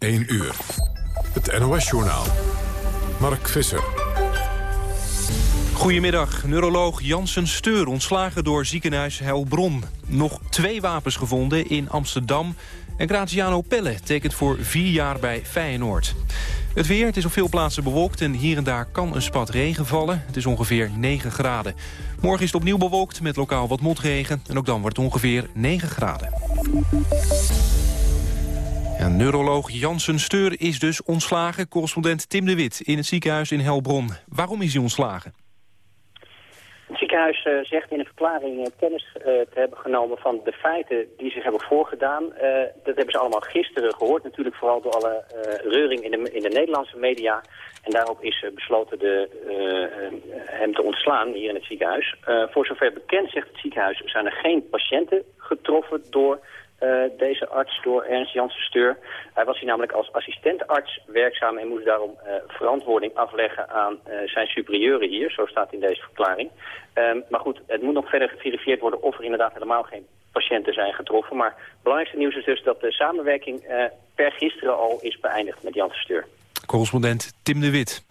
1 uur. Het NOS-journaal. Mark Visser. Goedemiddag. Neuroloog Jansen Steur ontslagen door ziekenhuis Helbron. Nog twee wapens gevonden in Amsterdam. En Graziano Pelle tekent voor vier jaar bij Feyenoord. Het weer, het is op veel plaatsen bewolkt en hier en daar kan een spat regen vallen. Het is ongeveer 9 graden. Morgen is het opnieuw bewolkt met lokaal wat motregen. En ook dan wordt het ongeveer 9 graden. Neuroloog Jansen Steur is dus ontslagen. Correspondent Tim de Wit in het ziekenhuis in Helbron. Waarom is hij ontslagen? Het ziekenhuis uh, zegt in een verklaring uh, kennis uh, te hebben genomen van de feiten die zich hebben voorgedaan. dat hebben ze allemaal gisteren gehoord, natuurlijk vooral door alle reuring in de, in de Nederlandse media. En daarop is besloten de, hem te ontslaan hier in het ziekenhuis. voor zover bekend zegt het ziekenhuis zijn er geen patiënten getroffen door uh, deze arts door Ernst Janssen Steur. Hij was hier namelijk als assistentarts werkzaam en moest daarom uh, verantwoording afleggen aan uh, zijn superieuren hier. Zo staat in deze verklaring. Um, maar goed, het moet nog verder geverifieerd worden of er inderdaad helemaal geen patiënten zijn getroffen. Maar het belangrijkste nieuws is dus dat de samenwerking per gisteren al is beëindigd met Janssen Steur. Correspondent Tim de Wit.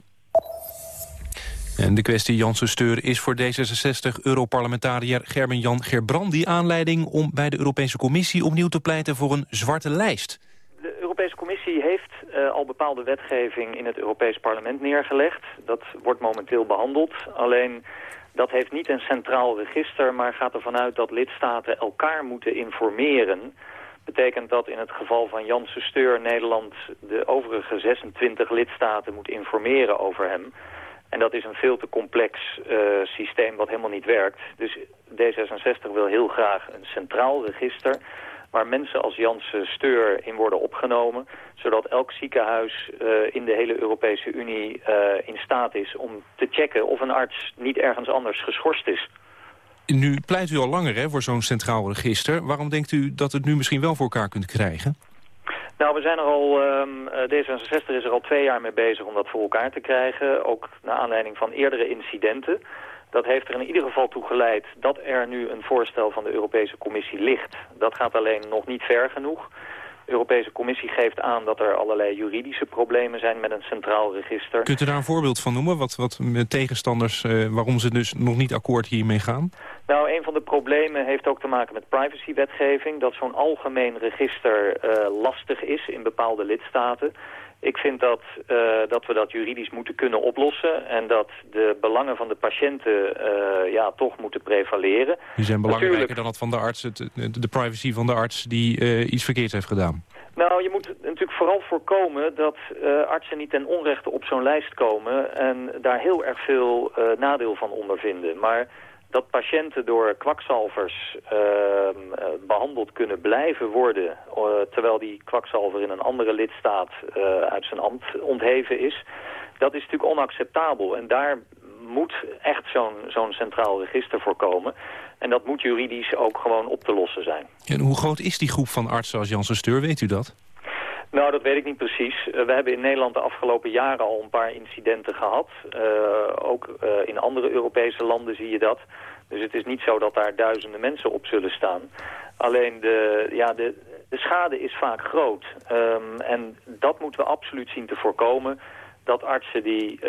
En de kwestie Janssen Steur is voor D66-europarlementariër Gerben-Jan Gerbrandi aanleiding om bij de Europese Commissie opnieuw te pleiten voor een zwarte lijst. De Europese Commissie heeft uh, al bepaalde wetgeving in het Europees Parlement neergelegd. Dat wordt momenteel behandeld. Alleen dat heeft niet een centraal register, maar gaat ervan uit dat lidstaten elkaar moeten informeren betekent dat in het geval van Janssen Steur Nederland de overige 26 lidstaten moet informeren over hem. En dat is een veel te complex uh, systeem wat helemaal niet werkt. Dus D66 wil heel graag een centraal register waar mensen als Janssen Steur in worden opgenomen... zodat elk ziekenhuis uh, in de hele Europese Unie uh, in staat is om te checken... of een arts niet ergens anders geschorst is. Nu pleit u al langer hè, voor zo'n centraal register. Waarom denkt u dat het nu misschien wel voor elkaar kunt krijgen? Nou, we zijn er al, um, D66 is er al twee jaar mee bezig om dat voor elkaar te krijgen. Ook naar aanleiding van eerdere incidenten. Dat heeft er in ieder geval toe geleid dat er nu een voorstel van de Europese Commissie ligt. Dat gaat alleen nog niet ver genoeg. De Europese Commissie geeft aan dat er allerlei juridische problemen zijn met een centraal register. Kunt u daar een voorbeeld van noemen? Wat, wat tegenstanders, uh, waarom ze dus nog niet akkoord hiermee gaan? Nou, een van de problemen heeft ook te maken met privacywetgeving. Dat zo'n algemeen register uh, lastig is in bepaalde lidstaten. Ik vind dat, uh, dat we dat juridisch moeten kunnen oplossen... en dat de belangen van de patiënten uh, ja, toch moeten prevaleren. Die zijn belangrijker Natuurlijk... dan dat van de arts, het, de privacy van de arts die uh, iets verkeerds heeft gedaan. Nou, je moet natuurlijk vooral voorkomen dat uh, artsen niet ten onrechte op zo'n lijst komen... en daar heel erg veel uh, nadeel van ondervinden. Maar dat patiënten door kwakzalvers uh, behandeld kunnen blijven worden... Uh, terwijl die kwakzalver in een andere lidstaat uh, uit zijn ambt ontheven is... dat is natuurlijk onacceptabel. En daar moet echt zo'n zo'n centraal register voor komen. En dat moet juridisch ook gewoon op te lossen zijn. En hoe groot is die groep van artsen als Janssen Steur, weet u dat? Nou, dat weet ik niet precies. Uh, we hebben in Nederland de afgelopen jaren al een paar incidenten gehad. Uh, ook uh, in andere Europese landen zie je dat. Dus het is niet zo dat daar duizenden mensen op zullen staan. Alleen de, ja, de, de schade is vaak groot. Um, en dat moeten we absoluut zien te voorkomen dat artsen die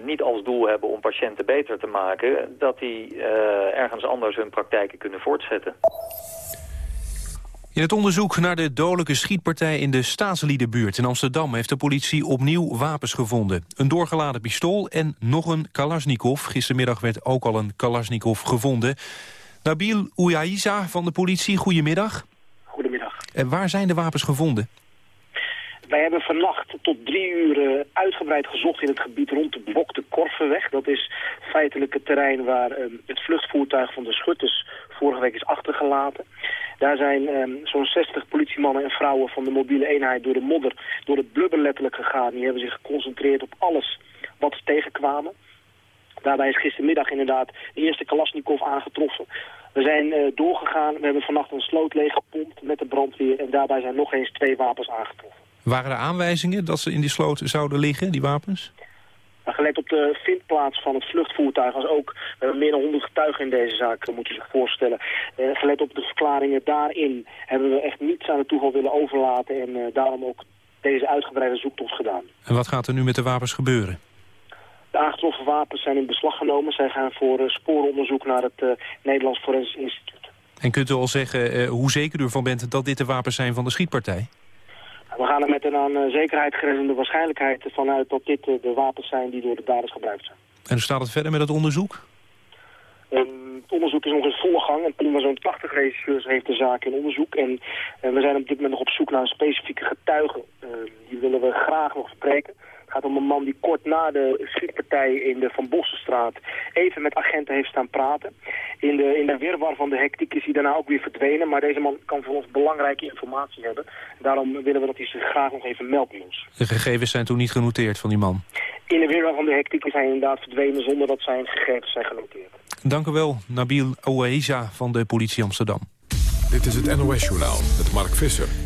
niet als doel hebben om patiënten beter te maken... dat die ergens anders hun praktijken kunnen voortzetten. In het onderzoek naar de dodelijke schietpartij in de Staatsliedenbuurt in Amsterdam... heeft de politie opnieuw wapens gevonden. Een doorgeladen pistool en nog een Kalashnikov. Gistermiddag werd ook al een Kalashnikov gevonden. Nabil Ouyaïza van de politie, goedemiddag. Goedemiddag. En waar zijn de wapens gevonden? Wij hebben vannacht tot drie uur uh, uitgebreid gezocht in het gebied rond de Bok de Korvenweg. Dat is feitelijk het terrein waar uh, het vluchtvoertuig van de schutters vorige week is achtergelaten. Daar zijn um, zo'n 60 politiemannen en vrouwen van de mobiele eenheid door de modder, door het blubber letterlijk gegaan. Die hebben zich geconcentreerd op alles wat ze tegenkwamen. Daarbij is gistermiddag inderdaad de eerste Kalasnikov aangetroffen. We zijn uh, doorgegaan, we hebben vannacht een sloot leeggepompt met de brandweer... en daarbij zijn nog eens twee wapens aangetroffen. Waren er aanwijzingen dat ze in die sloot zouden liggen, die wapens? Gelet op de vindplaats van het vluchtvoertuig als ook hebben meer dan 100 getuigen in deze zaak, moet je zich voorstellen. Uh, gelet op de verklaringen daarin hebben we echt niets aan het toeval willen overlaten en uh, daarom ook deze uitgebreide zoektocht gedaan. En wat gaat er nu met de wapens gebeuren? De aangetroffen wapens zijn in beslag genomen. Zij gaan voor sporenonderzoek naar het Nederlands Forensisch Instituut. En kunt u al zeggen hoe zeker u ervan bent dat dit de wapens zijn van de schietpartij? We gaan er met een aan zekerheid grenzende waarschijnlijkheid vanuit dat dit de wapens zijn die door de daders gebruikt zijn. En hoe staat het verder met het onderzoek? Um, het onderzoek is nog in volle gang. Een team van zo'n 80 regisseurs heeft de zaak in onderzoek. En uh, we zijn op dit moment nog op zoek naar een specifieke getuige. Uh, die willen we graag nog spreken. Het gaat om een man die kort na de schietpartij in de Van Bossenstraat even met agenten heeft staan praten. In de, in de wirwar van de hectiek is hij daarna ook weer verdwenen. Maar deze man kan voor ons belangrijke informatie hebben. Daarom willen we dat hij zich graag nog even meldt ons. De gegevens zijn toen niet genoteerd van die man? In de wirwar van de hectiek is hij inderdaad verdwenen zonder dat zijn gegevens zijn genoteerd. Dank u wel, Nabil Oueza van de politie Amsterdam. Dit is het NOS-journaal met Mark Visser.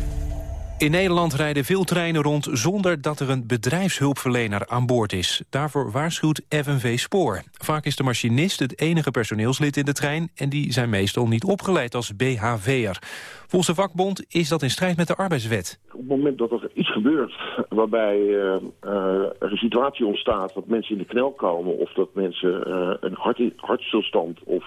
In Nederland rijden veel treinen rond zonder dat er een bedrijfshulpverlener aan boord is. Daarvoor waarschuwt FNV Spoor. Vaak is de machinist het enige personeelslid in de trein... en die zijn meestal niet opgeleid als BHV'er. Volgens de vakbond is dat in strijd met de arbeidswet. Op het moment dat er iets gebeurt waarbij uh, uh, er een situatie ontstaat... dat mensen in de knel komen of dat mensen uh, een hart, hartstilstand of...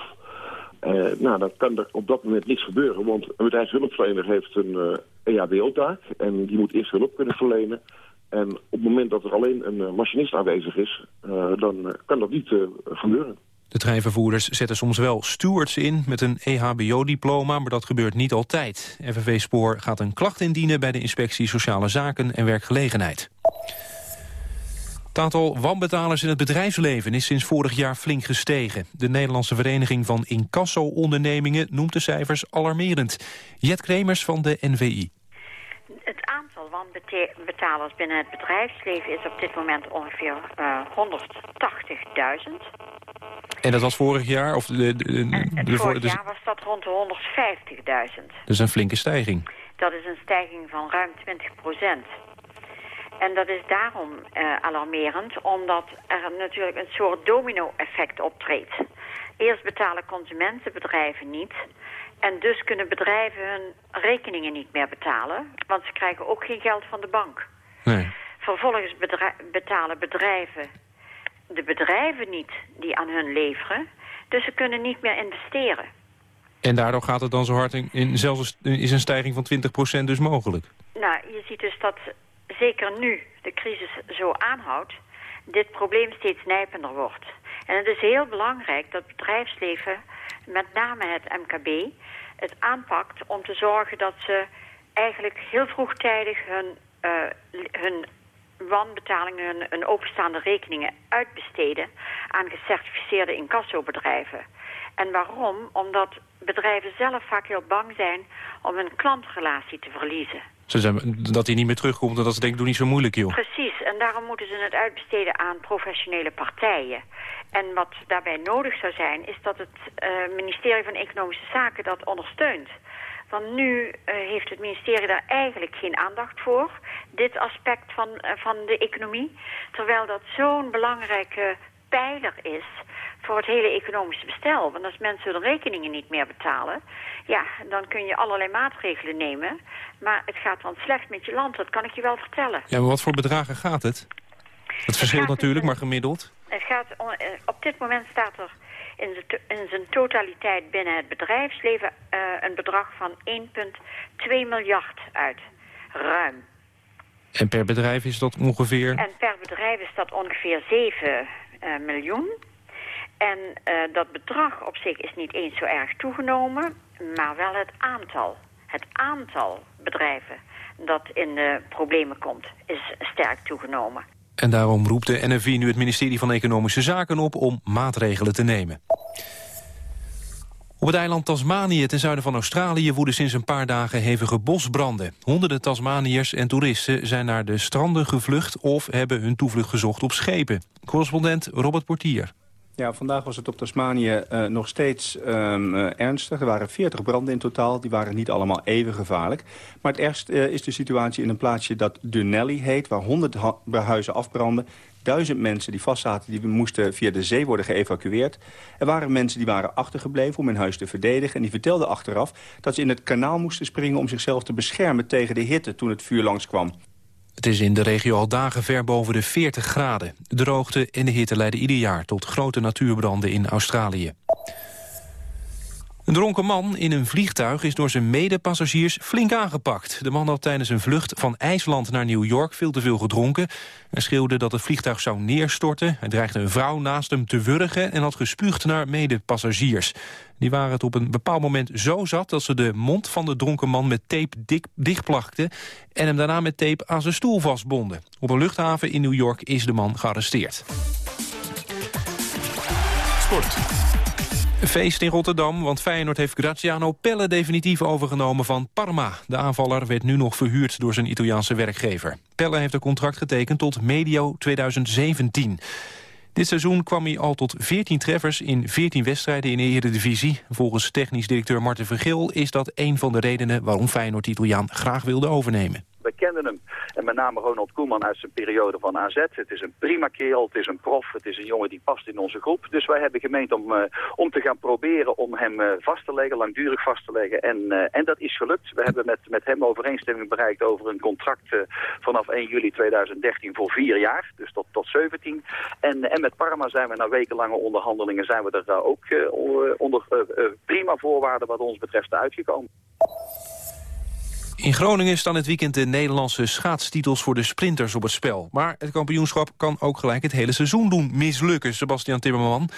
Uh, nou, dan kan er op dat moment niks gebeuren, want een bedrijfshulpverlener heeft een EHBO-taak en die moet eerst hulp kunnen verlenen. En op het moment dat er alleen een uh, machinist aanwezig is, dan kan dat niet gebeuren. De treinvervoerders zetten soms wel stewards in met een EHBO-diploma, maar dat gebeurt niet altijd. FNV Spoor gaat een klacht indienen bij de Inspectie Sociale Zaken en Werkgelegenheid. Het aantal wanbetalers in het bedrijfsleven is sinds vorig jaar flink gestegen. De Nederlandse Vereniging van Incasso-ondernemingen noemt de cijfers alarmerend. Jet Kremers van de NVI. Het aantal wanbetalers binnen het bedrijfsleven is op dit moment ongeveer uh, 180.000. En dat was vorig jaar? Of de, de, de, de vorig dus... jaar was dat rond de 150.000. Dus een flinke stijging. Dat is een stijging van ruim 20 procent. En dat is daarom uh, alarmerend, omdat er natuurlijk een soort domino-effect optreedt. Eerst betalen consumenten bedrijven niet. En dus kunnen bedrijven hun rekeningen niet meer betalen. Want ze krijgen ook geen geld van de bank. Nee. Vervolgens betalen bedrijven de bedrijven niet die aan hun leveren. Dus ze kunnen niet meer investeren. En daardoor gaat het dan zo hard in, in zelfs is een stijging van 20% dus mogelijk? Nou, je ziet dus dat zeker nu de crisis zo aanhoudt, dit probleem steeds nijpender wordt. En het is heel belangrijk dat bedrijfsleven, met name het MKB, het aanpakt om te zorgen dat ze eigenlijk heel vroegtijdig hun, uh, hun wanbetalingen, hun, hun openstaande rekeningen uitbesteden aan gecertificeerde incassobedrijven. En waarom? Omdat bedrijven zelf vaak heel bang zijn om hun klantrelatie te verliezen. Ze zijn, dat hij niet meer terugkomt en dat ze denken, doe niet zo moeilijk joh. Precies, en daarom moeten ze het uitbesteden aan professionele partijen. En wat daarbij nodig zou zijn, is dat het uh, ministerie van Economische Zaken dat ondersteunt. Want nu uh, heeft het ministerie daar eigenlijk geen aandacht voor, dit aspect van, uh, van de economie. Terwijl dat zo'n belangrijke pijler is voor het hele economische bestel. Want als mensen hun rekeningen niet meer betalen... ja, dan kun je allerlei maatregelen nemen. Maar het gaat dan slecht met je land, dat kan ik je wel vertellen. Ja, maar wat voor bedragen gaat het? Het verschilt natuurlijk, maar gemiddeld. Het gaat, eh, op dit moment staat er in, in zijn totaliteit binnen het bedrijfsleven... Uh, een bedrag van 1,2 miljard uit. Ruim. En per bedrijf is dat ongeveer? En per bedrijf is dat ongeveer 7 uh, miljoen. En uh, dat bedrag op zich is niet eens zo erg toegenomen, maar wel het aantal. Het aantal bedrijven dat in de problemen komt, is sterk toegenomen. En daarom roept de NFI nu het ministerie van Economische Zaken op om maatregelen te nemen. Op het eiland Tasmanië ten zuiden van Australië woeden sinds een paar dagen hevige bosbranden. Honderden Tasmaniërs en toeristen zijn naar de stranden gevlucht of hebben hun toevlucht gezocht op schepen. Correspondent Robert Portier. Ja, vandaag was het op Tasmanië uh, nog steeds um, uh, ernstig. Er waren 40 branden in totaal. Die waren niet allemaal even gevaarlijk. Maar het ergst uh, is de situatie in een plaatsje dat Dunelly heet... waar 100 huizen afbranden. Duizend mensen die vastzaten, die moesten via de zee worden geëvacueerd. Er waren mensen die waren achtergebleven om hun huis te verdedigen. En die vertelden achteraf dat ze in het kanaal moesten springen... om zichzelf te beschermen tegen de hitte toen het vuur langskwam. Het is in de regio al dagen ver boven de 40 graden. De droogte en de hitte leiden ieder jaar tot grote natuurbranden in Australië. Een dronken man in een vliegtuig is door zijn medepassagiers flink aangepakt. De man had tijdens een vlucht van IJsland naar New York veel te veel gedronken. Hij schreeuwde dat het vliegtuig zou neerstorten. Hij dreigde een vrouw naast hem te wurgen en had gespuugd naar medepassagiers. Die waren het op een bepaald moment zo zat dat ze de mond van de dronken man met tape dik, dichtplakten en hem daarna met tape aan zijn stoel vastbonden. Op een luchthaven in New York is de man gearresteerd. Sport. Feest in Rotterdam, want Feyenoord heeft Graziano Pelle definitief overgenomen van Parma. De aanvaller werd nu nog verhuurd door zijn Italiaanse werkgever. Pelle heeft een contract getekend tot medio 2017. Dit seizoen kwam hij al tot 14 treffers in 14 wedstrijden in de Eredivisie. Volgens technisch directeur Marten Vergil is dat een van de redenen waarom Feyenoord Italiaan graag wilde overnemen. We kenden hem. Met name Ronald Koeman uit zijn periode van AZ. Het is een prima kerel, het is een prof, het is een jongen die past in onze groep. Dus wij hebben gemeend om, uh, om te gaan proberen om hem uh, vast te leggen, langdurig vast te leggen. En, uh, en dat is gelukt. We hebben met, met hem overeenstemming bereikt over een contract vanaf 1 juli 2013 voor vier jaar. Dus tot, tot 17. En, en met Parma zijn we na wekenlange onderhandelingen zijn we er ook onder prima voorwaarden wat ons betreft uitgekomen. In Groningen staan het weekend de Nederlandse schaatstitels voor de sprinters op het spel. Maar het kampioenschap kan ook gelijk het hele seizoen doen mislukken, Sebastian Timmerman.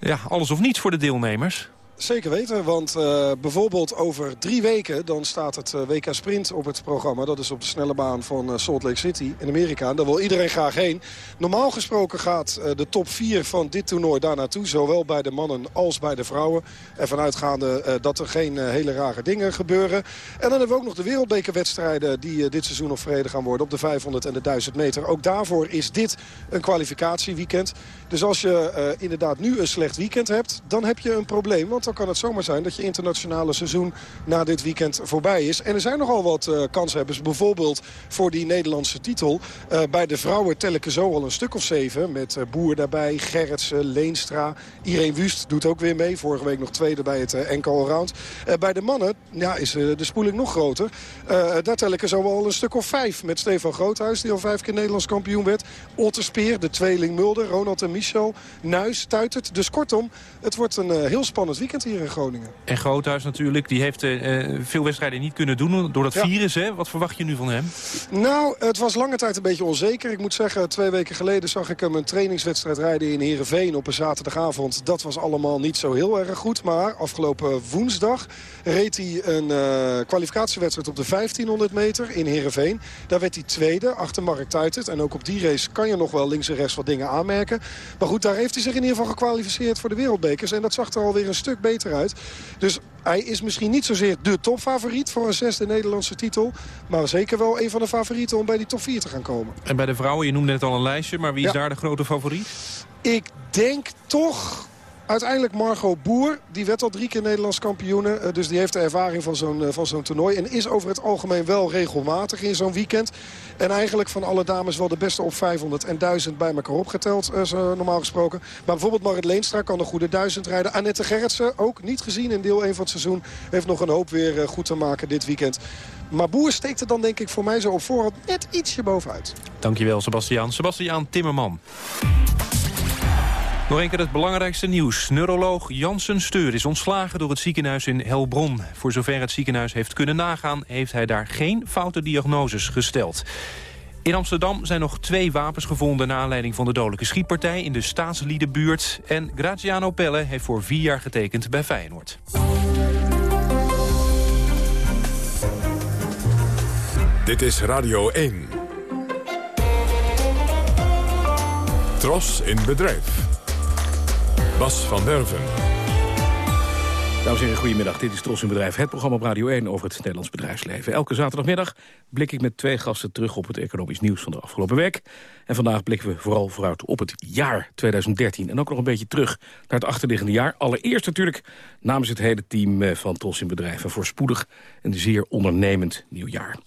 Ja, alles of niets voor de deelnemers. Zeker weten, want uh, bijvoorbeeld over drie weken... dan staat het uh, WK Sprint op het programma. Dat is op de snelle baan van uh, Salt Lake City in Amerika. En daar wil iedereen graag heen. Normaal gesproken gaat de top 4 van dit toernooi daar naartoe. Zowel bij de mannen als bij de vrouwen. Ervan uitgaande dat er geen hele rare dingen gebeuren. En dan hebben we ook nog de wereldbekerwedstrijden... die dit seizoen nog verreden gaan worden op de 500 en de 1000 meter. Ook daarvoor is dit een kwalificatieweekend. Dus als je inderdaad nu een slecht weekend hebt... dan heb je een probleem, want kan het zomaar zijn dat je internationale seizoen na dit weekend voorbij is. En er zijn nogal wat uh, kanshebbers, bijvoorbeeld voor die Nederlandse titel. Uh, bij de vrouwen tel ik er zo al een stuk of zeven. Met uh, Boer daarbij, Gerritsen, Leenstra. Irene Wust doet ook weer mee. Vorige week nog tweede bij het enkel round. bij de mannen ja, is de spoeling nog groter. daar tel ik er zo al een stuk of vijf. Met Stefan Groothuis, die al vijf keer Nederlands kampioen werd. Otterspeer, de tweeling Mulder, Ronald en Michel. Nuis, Tuitert. Dus kortom, het wordt een heel spannend weekend hier in Groningen. En Groothuis natuurlijk, die heeft uh, veel wedstrijden niet kunnen doen door dat ja. virus. Hè? Wat verwacht je nu van hem? Nou, het was lange tijd een beetje onzeker. Ik moet zeggen, twee weken geleden zag ik hem een trainingswedstrijd rijden in Heerenveen op een zaterdagavond. Dat was allemaal niet zo heel erg goed. Maar afgelopen woensdag reed hij een uh, kwalificatiewedstrijd op de 1500 meter in Heerenveen. Daar werd hij tweede, achter Mark Tuitert. En ook op die race kan je nog wel links en rechts wat dingen aanmerken. Maar goed, daar heeft hij zich in ieder geval gekwalificeerd voor de wereldbekers. En dat zag er alweer een stuk beter uit. Dus hij is misschien niet zozeer de topfavoriet voor een zesde Nederlandse titel. Maar zeker wel een van de favorieten om bij die top 4 te gaan komen. En bij de vrouwen, je noemde net al een lijstje. Maar wie is ja. daar de grote favoriet? Ik denk toch Uiteindelijk Margot Boer, die werd al drie keer Nederlands kampioene. Uh, dus die heeft de ervaring van zo'n van zo'n toernooi. En is over het algemeen wel regelmatig in zo'n weekend. En eigenlijk van alle dames wel de beste op 500 en 1000 bij elkaar opgeteld. Zo normaal gesproken. Maar bijvoorbeeld Marit Leenstra kan een goede 1000 rijden. Annette Gerritsen, ook niet gezien in deel 1 van het seizoen. Heeft nog een hoop weer goed te maken dit weekend. Maar Boer steekt er dan denk ik voor mij zo op voorhand net ietsje bovenuit. Dankjewel Sebastian. Sebastian Timmerman. Nog een keer het belangrijkste nieuws. Neuroloog Jansen Steur is ontslagen door het ziekenhuis in Helbron. Voor zover het ziekenhuis heeft kunnen nagaan... heeft hij daar geen foute diagnoses gesteld. In Amsterdam zijn nog twee wapens gevonden... naar aanleiding van de dodelijke schietpartij in de staatsliedenbuurt. En Graziano Pelle heeft voor vier jaar getekend bij Feyenoord. Dit is Radio 1. Tros in bedrijf. Bas van Derven. Dames en heren, goedemiddag. Dit is Tros in Bedrijf, het programma op Radio 1 over het Nederlands bedrijfsleven. Elke zaterdagmiddag blik ik met twee gasten terug op het economisch nieuws van de afgelopen week. En vandaag blikken we vooral vooruit op het jaar 2013. En ook nog een beetje terug naar het achterliggende jaar. Allereerst natuurlijk namens het hele team eh, van Tros in Bedrijf. Een voorspoedig en zeer ondernemend nieuwjaar.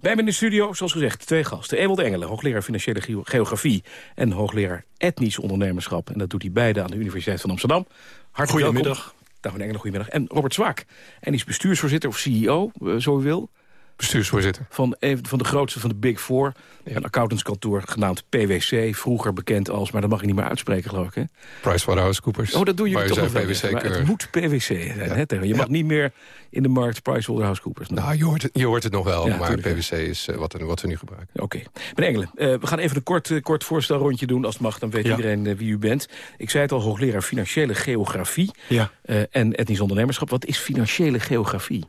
Bij me in de studio, zoals gezegd, twee gasten. Ewald Engelen, hoogleraar Financiële Geografie... en hoogleraar Etnisch Ondernemerschap. En dat doet hij beide aan de Universiteit van Amsterdam. Hartelijk Goedemiddag. Dag meneer Engelen, goedemiddag. En Robert Zwaak. En die is bestuursvoorzitter of CEO, eh, zo wil, Bestuursvoorzitter. Van een van de grootste van de Big Four. Een accountantskantoor genaamd PwC. Vroeger bekend als, maar dat mag je niet meer uitspreken geloof ik. Hè? PricewaterhouseCoopers. Oh, dat doen jullie Maar toch je nog wel. Maar het moet PwC zijn. Hè, tegen. Je mag niet meer in de markt PricewaterhouseCoopers. noemen. Nou, je hoort, het, je hoort het nog wel, Ja, maar PwC is eh, wat, wat we nu gebruiken. Oké. Meneer Engelen, eh, we gaan even een kort, eh, kort voorstelrondje doen. Als het mag, dan weet Ja. iedereen wie u bent. Ik zei het al, hoogleraar financiële geografie Ja. en etnisch ondernemerschap. Wat is financiële geografie?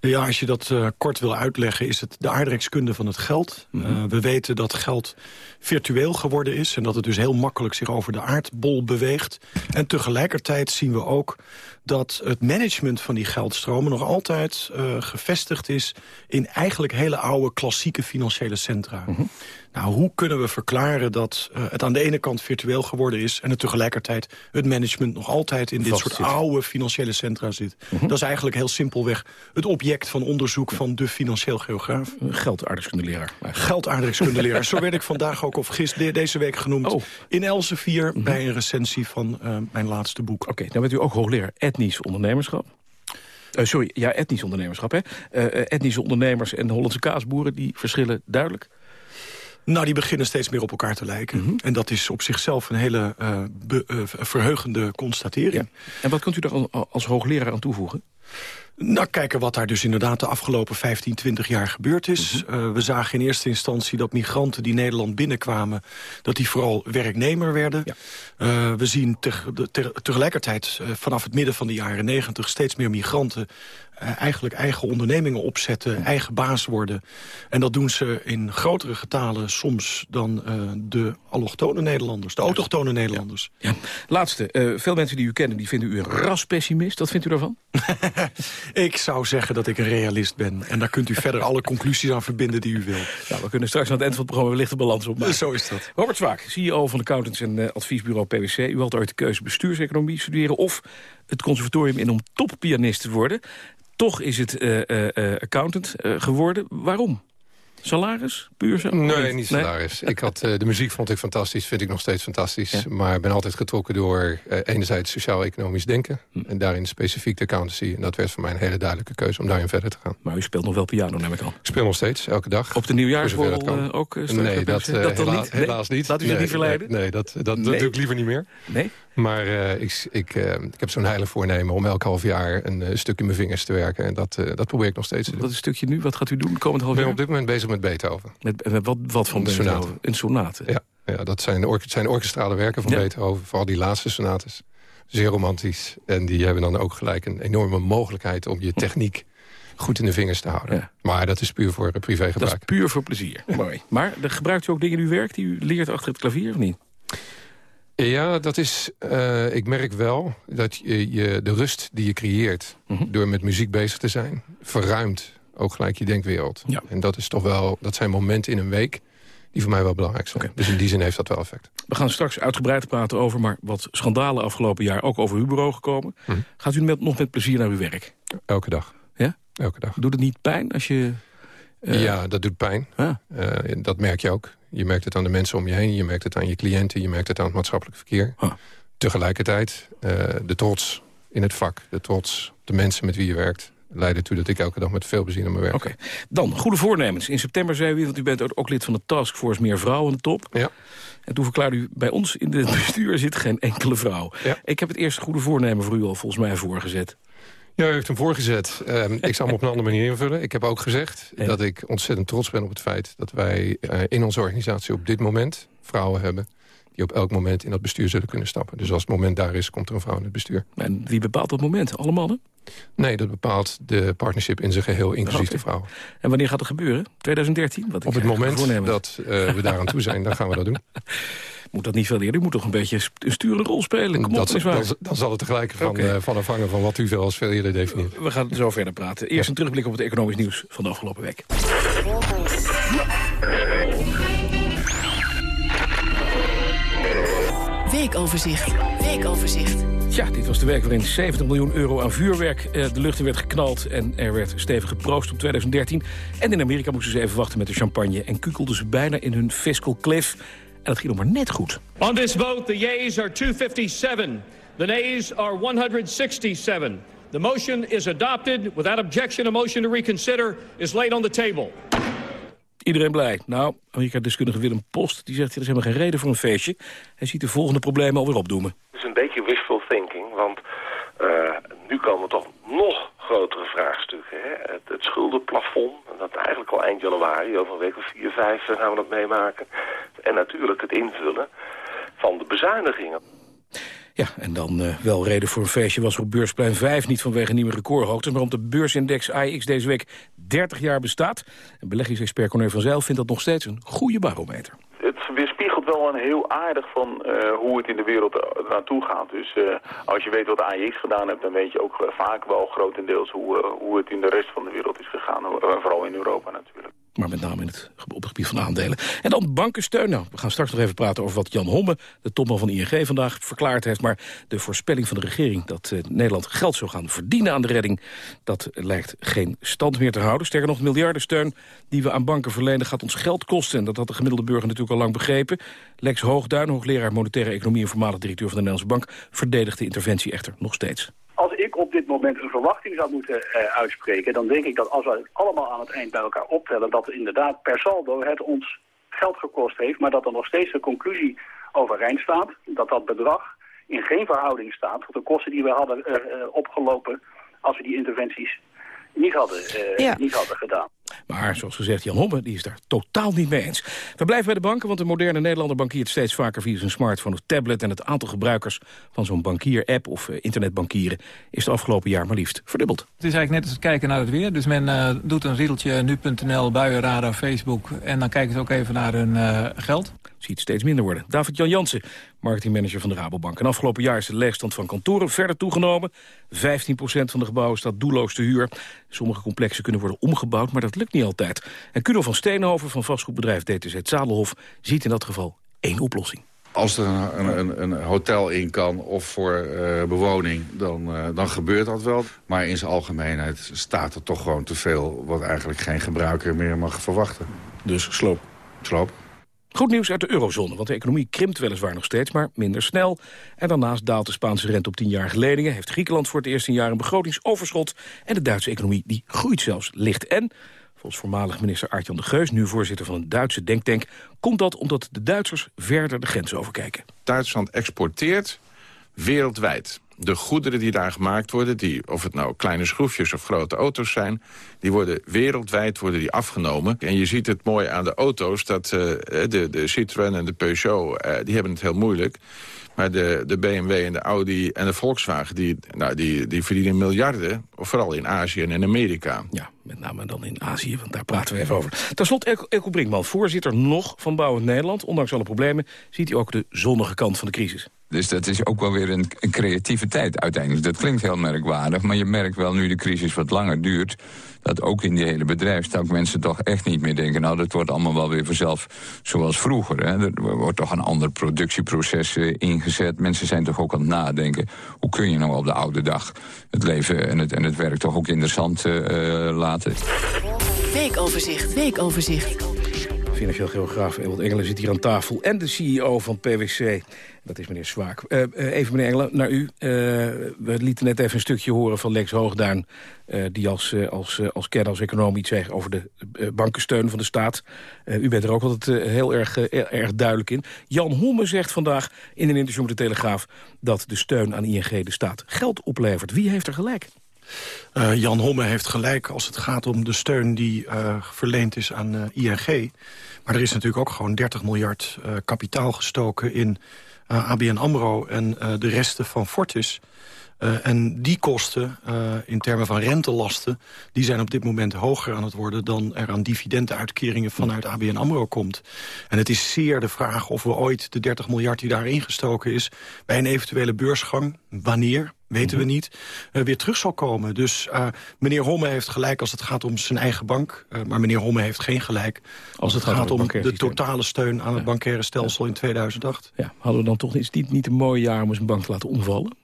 Ja, als je dat eh, kort wil uitleggen, is het de aardrijkskunde van het geld. Mhm. Eh, we weten dat geld virtueel geworden is... en dat het dus heel makkelijk zich over de aardbol beweegt. En tegelijkertijd zien we ook dat het management van die geldstromen... nog altijd eh, gevestigd is in eigenlijk hele oude klassieke financiële centra. Mhm. Nou, hoe kunnen we verklaren dat eh, het aan de ene kant virtueel geworden is... en het tegelijkertijd het management nog altijd in dit Vast soort zit. Mhm. oude financiële centra zit? Dat is eigenlijk heel simpelweg het object van onderzoek van de financieel geograaf. Geldaardrijkskundeleraar. Geldaardrijkskundeleraar. Zo werd ik vandaag ook of gisteren deze week genoemd. Oh. In Elsevier Mhm. bij een recensie van eh, mijn laatste boek. Oké, dan bent u ook hoogleraar etnisch ondernemerschap. Eh, sorry, ja, etnisch ondernemerschap. Hè? Etnische ondernemers en Hollandse kaasboeren, die verschillen duidelijk. Nou, die beginnen steeds meer op elkaar te lijken. Mhm. En dat is op zichzelf een hele eh, be- eh, verheugende constatering. En wat kunt u daar al- als hoogleraar aan toevoegen? Nou, kijken wat daar dus inderdaad de afgelopen 15, 20 jaar gebeurd is. Mhm. Eh, we zagen in eerste instantie dat migranten die Nederland binnenkwamen... dat die vooral werknemer werden. We zien teg- de- te- tegelijkertijd vanaf het midden van de jaren 90... steeds meer migranten eigenlijk eigen ondernemingen opzetten... eigen baas worden. En dat doen ze in grotere getalen soms dan eh, de allochtone Nederlanders. De autochtone Nederlanders. Ja. Laatste, eh, veel mensen die u kennen, die vinden u een raspessimist. Wat vindt u daarvan? Ik zou zeggen dat ik een realist ben. En daar kunt u verder alle conclusies aan verbinden die u wil. Nou, we kunnen straks aan het eind van het programma wellicht een balans opmaken. Zo is dat. Robert Zwaak, CEO van accountants en eh, adviesbureau PwC. U had ooit de keuze bestuurseconomie studeren... of het conservatorium in om toppianist te worden. Toch is het eh, eh, eh, accountant geworden. Waarom? Salaris? Puur zo? Nee, niet salaris. Ik had, eh, de muziek vond ik fantastisch, vind ik nog steeds fantastisch. Maar ben altijd getrokken door eh, enerzijds sociaal-economisch denken... Hm. en daarin specifiek de accountancy. En dat werd voor mij een hele duidelijke keuze om daarin verder te gaan. Maar u speelt nog wel piano, neem ik aan. Ik speel nog steeds, elke dag. Op de nieuwjaarsborrel eh, ook? nee, dat, dat hela- niet? Nee? helaas niet. Laat u zich Nee, niet verleiden? Nee, dat, dat, dat doe ik liever niet meer. Nee? Maar eh, ik, ik, eh, ik heb zo'n heilig voornemen om elk half jaar een eh, stuk in mijn vingers te werken. En dat, dat probeer ik nog steeds te doen. Wat is een stukje nu? Wat gaat u doen komend half Ik ben jaar? op dit moment bezig met Beethoven. Met, met wat, wat van Een Beethoven? sonate. Een sonate. Ja, ja dat zijn, de or- het zijn orkestrale werken van Ja. Beethoven. Vooral die laatste sonates. Zeer romantisch. En die hebben dan ook gelijk een enorme mogelijkheid... om je techniek goed in de vingers te houden. Ja. Maar dat is puur voor eh, privé Dat is puur voor plezier. Mooi. Maar gebruikt u ook dingen in uw werk die u leert achter het klavier, of niet? Ja, dat is. eh, ik merk wel dat je, je de rust die je creëert Mhm. door met muziek bezig te zijn, verruimt ook gelijk je denkwereld. Ja. En dat is toch wel. Dat zijn momenten in een week die voor mij wel belangrijk zijn. Dus in die zin heeft dat wel effect. We gaan straks uitgebreid praten over, maar wat schandalen afgelopen jaar ook over uw bureau gekomen. Mhm. Gaat u met, nog met plezier naar uw werk? Elke dag. Ja? Elke dag. Doet het niet pijn als je... eh, ja, dat doet pijn. Eh, dat merk je ook. Je merkt het aan de mensen om je heen. Je merkt het aan je cliënten. Je merkt het aan het maatschappelijk verkeer. Tegelijkertijd eh, de trots in het vak. De trots op de mensen met wie je werkt. Leidt ertoe dat ik elke dag met veel plezier naar mijn werk Oké. Dan, goede voornemens. In september zei u, want u bent ook lid van de taskforce Meer Vrouwen aan de top. Ja. En toen verklaarde u, bij ons in het bestuur zit geen enkele vrouw. Ja. Ik heb het eerste goede voornemen voor u al volgens mij voorgezet. Ja, u heeft hem voorgezet. Ehm, ik zal hem op een andere manier invullen. Ik heb ook gezegd Ja. dat ik ontzettend trots ben op het feit... dat wij eh, in onze organisatie op dit moment vrouwen hebben... die op elk moment in dat bestuur zullen kunnen stappen. Dus als het moment daar is, komt er een vrouw in het bestuur. En wie bepaalt dat moment? Alle mannen? Nee, dat bepaalt de partnership in zijn geheel, inclusief de vrouwen. En wanneer gaat het gebeuren? 2013? Wat ik Op het moment dat eh, we daaraan toe zijn, dan gaan we dat doen. Moet dat niet veel eerder? U moet toch een beetje een sturende rol spelen? Kom op, Dat, is waar. dan, zal het tegelijk van, Oké. eh, van afhangen van wat u veel als veel eerder definieert. We gaan zo verder praten. Eerst een terugblik op het economisch nieuws van de afgelopen week. Weekoverzicht. Weekoverzicht. Ja, dit was de week waarin 70 miljoen euro aan vuurwerk eh, de lucht in werd geknald... en er werd stevig geproost op 2013. En in Amerika moesten ze even wachten met de champagne... en kukelden ze bijna in hun fiscal cliff. En dat ging nog maar net goed. On this vote, the yeas are 257. The nays are 167. The motion is adopted. Without objection, a motion to reconsider is laid on the table. Iedereen blij. Nou, Amerika-deskundige Willem Post die zegt... er is helemaal geen reden voor een feestje. Hij ziet de volgende problemen alweer opdoemen. Het is een beetje wishful thinking, want uh, nu komen toch nog grotere vraagstukken. Hè? Het, het schuldenplafond, dat eigenlijk al eind januari, over een week of vier, vijf gaan we dat meemaken. En natuurlijk het invullen van de bezuinigingen. Ja, en dan uh, wel reden voor een feestje was op beursplein 5... niet vanwege nieuwe recordhoogte, maar omdat de beursindex AIX deze week 30 jaar bestaat. En beleggingsexpert Cornel van Zijl vindt dat nog steeds een goede barometer. Wel een heel aardig van uh, hoe het in de wereld naartoe gaat. Dus uh, als je weet wat AIX gedaan heeft, dan weet je ook vaak wel grotendeels hoe, hoe het in de rest van de wereld is gegaan. Vooral in Europa natuurlijk maar met name in het, op het gebied van aandelen. En dan bankensteun. Nou, we gaan straks nog even praten over wat Jan Homme, de topman van ING, vandaag verklaard heeft. Maar de voorspelling van de regering dat uh, Nederland geld zou gaan verdienen aan de redding... dat lijkt geen stand meer te houden. Sterker nog, miljardensteun die we aan banken verlenen gaat ons geld kosten. En dat had de gemiddelde burger natuurlijk al lang begrepen. Lex Hoogduin, hoogleraar monetaire economie en voormalig directeur van de Nederlandse Bank... verdedigt de interventie echter nog steeds. Als ik op dit moment een verwachting zou moeten uh, uitspreken... dan denk ik dat als we het allemaal aan het eind bij elkaar optellen... dat inderdaad per saldo het ons geld gekost heeft... maar dat er nog steeds de conclusie overeind staat... dat dat bedrag in geen verhouding staat... tot de kosten die we hadden uh, opgelopen als we die interventies niet hadden, uh, ja. niet hadden gedaan. Maar zoals gezegd, Jan Homme die is daar totaal niet mee eens. We blijven bij de banken, want de moderne Nederlander bankiert steeds vaker via zijn smartphone of tablet. En het aantal gebruikers van zo'n bankier-app of uh, internetbankieren is het afgelopen jaar maar liefst verdubbeld. Het is eigenlijk net als het kijken naar het weer. Dus men uh, doet een riedeltje nu.nl, buienradar, Facebook en dan kijken ze ook even naar hun uh, geld. Ziet steeds minder worden. David-Jan Jansen, marketingmanager van de Rabobank. En afgelopen jaar is de leegstand van kantoren verder toegenomen. 15% van de gebouwen staat doelloos te huur. Sommige complexen kunnen worden omgebouwd, maar dat lukt niet altijd. En Kuno van Steenhoven van vastgoedbedrijf DTZ Zadelhof ziet in dat geval één oplossing. Als er een, een, een, hotel in kan of voor uh, bewoning, dan, uh, dan gebeurt dat wel. Maar in zijn algemeenheid staat er toch gewoon te veel... wat eigenlijk geen gebruiker meer mag verwachten. Dus sloop. Sloop. Goed nieuws uit de eurozone, want de economie krimpt weliswaar nog steeds, maar minder snel. En daarnaast daalt de Spaanse rente op 10-jarige leningen, heeft Griekenland voor het eerst jaar een begrotingsoverschot en de Duitse economie die groeit zelfs licht. En, volgens voormalig minister Artjan de Geus, nu voorzitter van een Duitse denktank, komt dat omdat de Duitsers verder de grens overkijken. Duitsland exporteert wereldwijd de goederen die daar gemaakt worden... Die, of het nou kleine schroefjes of grote auto's zijn... die worden wereldwijd worden die afgenomen. En je ziet het mooi aan de auto's... dat uh, de, de Citroën en de Peugeot, uh, die hebben het heel moeilijk... Maar de, de BMW en de Audi en de Volkswagen, die, nou, die, die verdienen miljarden. Vooral in Azië en in Amerika. Ja, met name dan in Azië, want daar praten we even over. Ten slotte, Elko Brinkman, voorzitter nog van Bouwend Nederland. Ondanks alle problemen ziet hij ook de zonnige kant van de crisis. Dus dat is ook wel weer een, een creatieve tijd uiteindelijk. Dat klinkt heel merkwaardig, maar je merkt wel nu de crisis wat langer duurt... dat ook in die hele bedrijfstak mensen toch echt niet meer denken... nou, dat wordt allemaal wel weer vanzelf zoals vroeger. Hè. Er wordt toch een ander productieproces uh, ingezet. Mensen zijn toch ook aan het nadenken... hoe kun je nou op de oude dag het leven en het, en het werk toch ook interessant uh, laten. Weekoverzicht, weekoverzicht. Financieel geograaf Ewald Engelen zit hier aan tafel. En de CEO van PwC, dat is meneer Zwaak. Uh, uh, even meneer Engelen, naar u. Uh, we lieten net even een stukje horen van Lex Hoogduin... die als, als, als kenner, als econoom iets zegt over de bankensteun van de staat. u bent er ook altijd heel erg, erg duidelijk in. Jan Homme zegt vandaag in een interview met de Telegraaf... dat de steun aan ING de staat geld oplevert. Wie heeft er gelijk? Uh, Jan Homme heeft gelijk als het gaat om de steun die uh, verleend is aan uh, ING. Maar er is natuurlijk ook gewoon 30 miljard kapitaal gestoken in ABN AMRO... en de resten van Fortis... Uh, en die kosten, uh, in termen van rentelasten... die zijn op dit moment hoger aan het worden... dan er aan dividendenuitkeringen vanuit ABN AMRO komt. En het is zeer de vraag of we ooit de 30 miljard die daarin gestoken is... bij een eventuele beursgang, wanneer, weten we mhm. niet, uh, weer terug zal komen. Dus uh, meneer Homme heeft gelijk als het gaat om zijn eigen bank. Uh, maar meneer Homme heeft geen gelijk als, als het, gaat, om de totale steun aan ja. het bankaire stelsel ja. in 2008. Ja, hadden we dan toch is dit niet een mooi jaar om eens een bank te laten omvallen?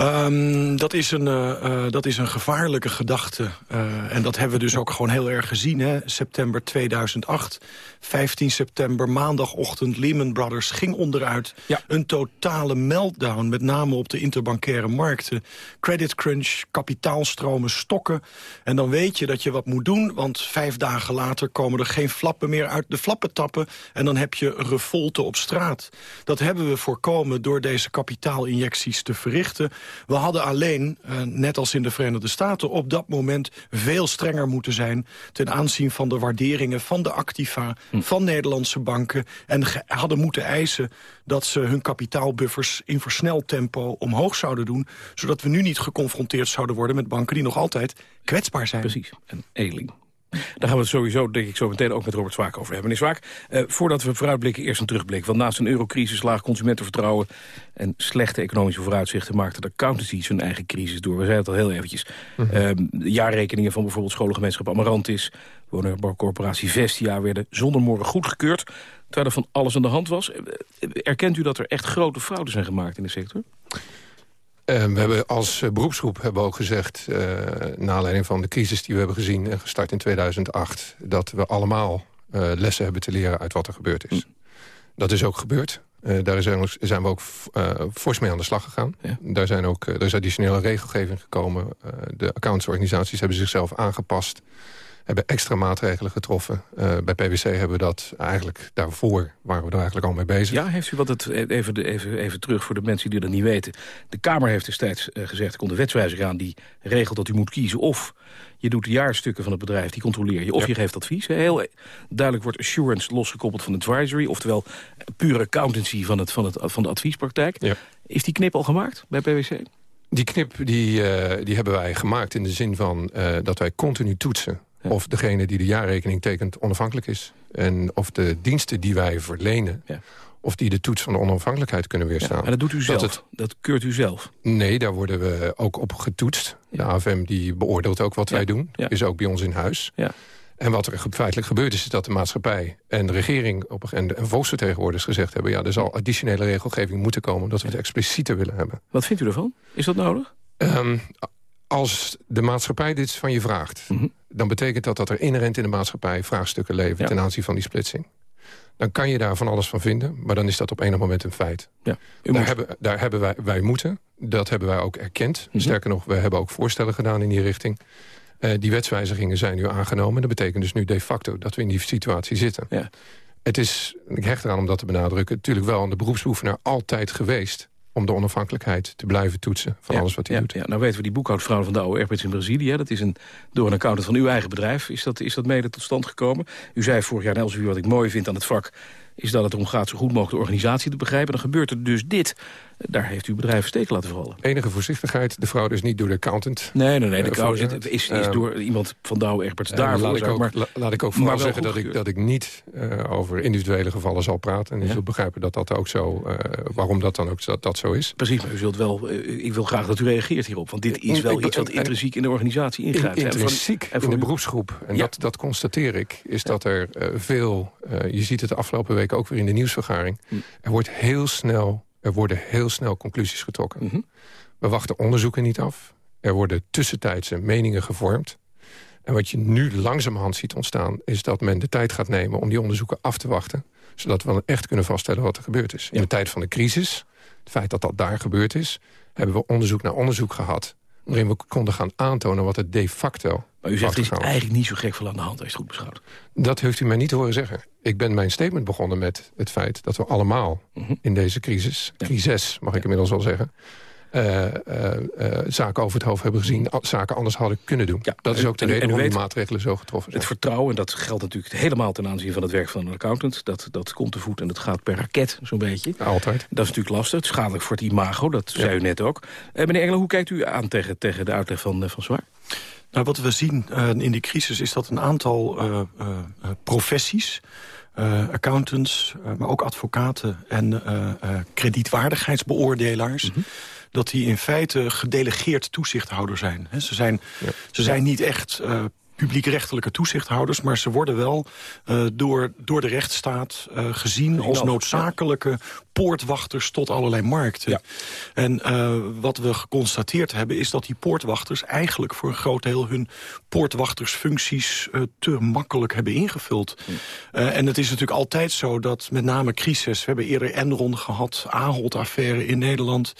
Um, dat, is een, uh, uh, dat is een gevaarlijke gedachte. Uh, en dat hebben we dus ook gewoon heel erg gezien. Hè? September 2008, 15 september, maandagochtend... Lehman Brothers ging onderuit. Ja. Een totale meltdown, met name op de interbankaire markten. Credit crunch, kapitaalstromen, stokken. En dan weet je dat je wat moet doen... want vijf dagen later komen er geen flappen meer uit de flappentappen... en dan heb je revolte op straat. Dat hebben we voorkomen door deze kapitaalinjecties te verrichten... We hadden alleen, uh, net als in de Verenigde Staten... op dat moment veel strenger moeten zijn... ten aanzien van de waarderingen van de activa... Hm. van Nederlandse banken... en hadden moeten eisen dat ze hun kapitaalbuffers... in versneld tempo omhoog zouden doen... zodat we nu niet geconfronteerd zouden worden met banken... die nog altijd kwetsbaar zijn. Precies, een eling. Daar gaan we het sowieso, denk ik, zo meteen ook met Robert Zwaak over hebben. Meneer Zwaak, eh, voordat we vooruitblikken, eerst een terugblik. Want naast een eurocrisis, laag consumentenvertrouwen... en slechte economische vooruitzichten maakte de accountancy zijn eigen crisis door. We zeiden het al heel eventjes. Mm -hmm. de jaarrekeningen van bijvoorbeeld scholengemeenschap Amarantis... woningbouwcorporatie Vestia werden zonder morgen goedgekeurd... terwijl er van alles aan de hand was. Eh, erkent u dat er echt grote fouten zijn gemaakt in de sector? Uh, we hebben als uh, beroepsgroep hebben we ook gezegd... Uh, na aanleiding van de crisis die we hebben gezien en gestart in 2008... dat we allemaal lessen hebben te leren uit wat er gebeurd is. Mm. Dat is ook gebeurd. daar zijn, zijn, we ook fors mee aan de slag gegaan. Ja. Daar zijn ook, er is additionele regelgeving gekomen. de accountsorganisaties hebben zichzelf aangepast hebben extra maatregelen getroffen. Uh, bij PwC hebben we dat eigenlijk daarvoor, waren we er eigenlijk al mee bezig. Ja, heeft u wat het, even, even, even terug voor de mensen die dat niet weten. De Kamer heeft destijds uh, gezegd, er komt een wetswijziging aan... die regelt dat u moet kiezen of je doet de jaarstukken van het bedrijf, die controleer je. Of ja. je geeft advies. Heel duidelijk wordt assurance losgekoppeld van advisory. Oftewel pure accountancy van, het, van, het, van de adviespraktijk. Ja. Is die knip al gemaakt bij PwC? Die knip die, uh, die hebben wij gemaakt in de zin van uh, dat wij continu toetsen of degene die de jaarrekening tekent onafhankelijk is. En of de diensten die wij verlenen... Ja. of die de toets van de onafhankelijkheid kunnen weerstaan. Ja, en dat doet u zelf? Dat, dat, keurt u zelf? Nee, daar worden we ook op getoetst. De AFM die beoordeelt ook wat wij doen. Is ook bij ons in huis. En wat er feitelijk gebeurd is, is dat de maatschappij en de regering op, en, en volksvertegenwoordigers gezegd hebben... ja, er zal additionele regelgeving moeten komen omdat we het explicieter willen hebben. Wat vindt u ervan? Is dat nodig? Um, als de maatschappij dit van je vraagt... Mm -hmm. dan betekent dat dat er inherent in de maatschappij vraagstukken leven... Ja. ten aanzien van die splitsing. Dan kan je daar van alles van vinden, maar dan is dat op enig moment een feit. Ja, daar, hebben, daar hebben wij, wij moeten, dat hebben wij ook erkend. Mm -hmm. Sterker nog, we hebben ook voorstellen gedaan in die richting. Uh, die wetswijzigingen zijn nu aangenomen. Dat betekent dus nu de facto dat we in die situatie zitten. Ja. Het is, ik hecht eraan om dat te benadrukken... natuurlijk wel aan de beroepsbeoefenaar altijd geweest om de onafhankelijkheid te blijven toetsen van alles wat hij ja, doet. Ja, nou weten we die boekhoudvrouw van de oude Airpits in Brazilië. Dat is een, door een accountant van uw eigen bedrijf. Is dat, is dat mede tot stand gekomen? U zei vorig jaar, Elsevier, wat ik mooi vind aan het vak is dat het erom gaat zo goed mogelijk de organisatie te begrijpen. Dan gebeurt er dus dit. Daar heeft uw bedrijf steek laten vallen. Enige voorzichtigheid. De fraude is niet door de accountant. Nee, nee, nee. De fraude is, is, is door iemand van Douwe Egberts uh, daar. Laat ik, ook, maar, laat ik ook vooral zeggen dat ik, dat ik niet uh, over individuele gevallen zal praten. En u ja. zult begrijpen dat dat ook zo, uh, waarom dat dan ook dat, dat zo is. Precies, maar u zult wel, ik wil graag dat u reageert hierop. Want dit is wel ik, iets wat intrinsiek in de organisatie ingrijpt. In, intrinsiek en van, in de beroepsgroep. En ja. dat, dat constateer ik. Is ja. dat er veel, je ziet het de afgelopen weken ook weer in de nieuwsvergaring. Hm. Er wordt heel snel er worden heel snel conclusies getrokken. Mm -hmm. We wachten onderzoeken niet af. Er worden tussentijdse meningen gevormd. En wat je nu langzamerhand ziet ontstaan... is dat men de tijd gaat nemen om die onderzoeken af te wachten. Zodat we echt kunnen vaststellen wat er gebeurd is. In de tijd van de crisis, het feit dat dat daar gebeurd is... hebben we onderzoek naar onderzoek gehad waarin we konden gaan aantonen wat het de facto Maar u zegt, er is eigenlijk niet zo gek veel aan de hand, als je het goed beschouwt. Dat heeft u mij niet horen zeggen. Ik ben mijn statement begonnen met het feit dat we allemaal mm -hmm. in deze crisis... Crisis, mag ik inmiddels wel zeggen... Uh, uh, uh, zaken over het hoofd hebben gezien, zaken anders hadden kunnen doen. Ja, dat is ook de en, reden waarom die maatregelen zo getroffen zijn. Het vertrouwen, dat geldt natuurlijk helemaal ten aanzien van het werk van een accountant. Dat, dat komt te voet en dat gaat per raket, zo'n beetje. Altijd. Dat is natuurlijk lastig, het is schadelijk voor het imago, dat ja. zei u net ook. meneer Engelen, hoe kijkt u aan tegen, tegen de uitleg van, van Zwaar? Nou, wat we zien in die crisis is dat een aantal professies... Uh, accountants, uh, maar ook advocaten en uh, kredietwaardigheidsbeoordelaars... Mm -hmm. Dat die in feite gedelegeerd toezichthouder zijn. He, ze, zijn ja. ze zijn niet echt publiekrechtelijke toezichthouders... maar ze worden wel uh, door, door de rechtsstaat uh, gezien als noodzakelijke poortwachters tot allerlei markten. Ja. En uh, wat we geconstateerd hebben is dat die poortwachters... eigenlijk voor een groot deel hun poortwachtersfuncties te makkelijk hebben ingevuld. Hm. en het is natuurlijk altijd zo dat met name crisis... we hebben eerder Enron gehad, Ahold-affaire in Nederland...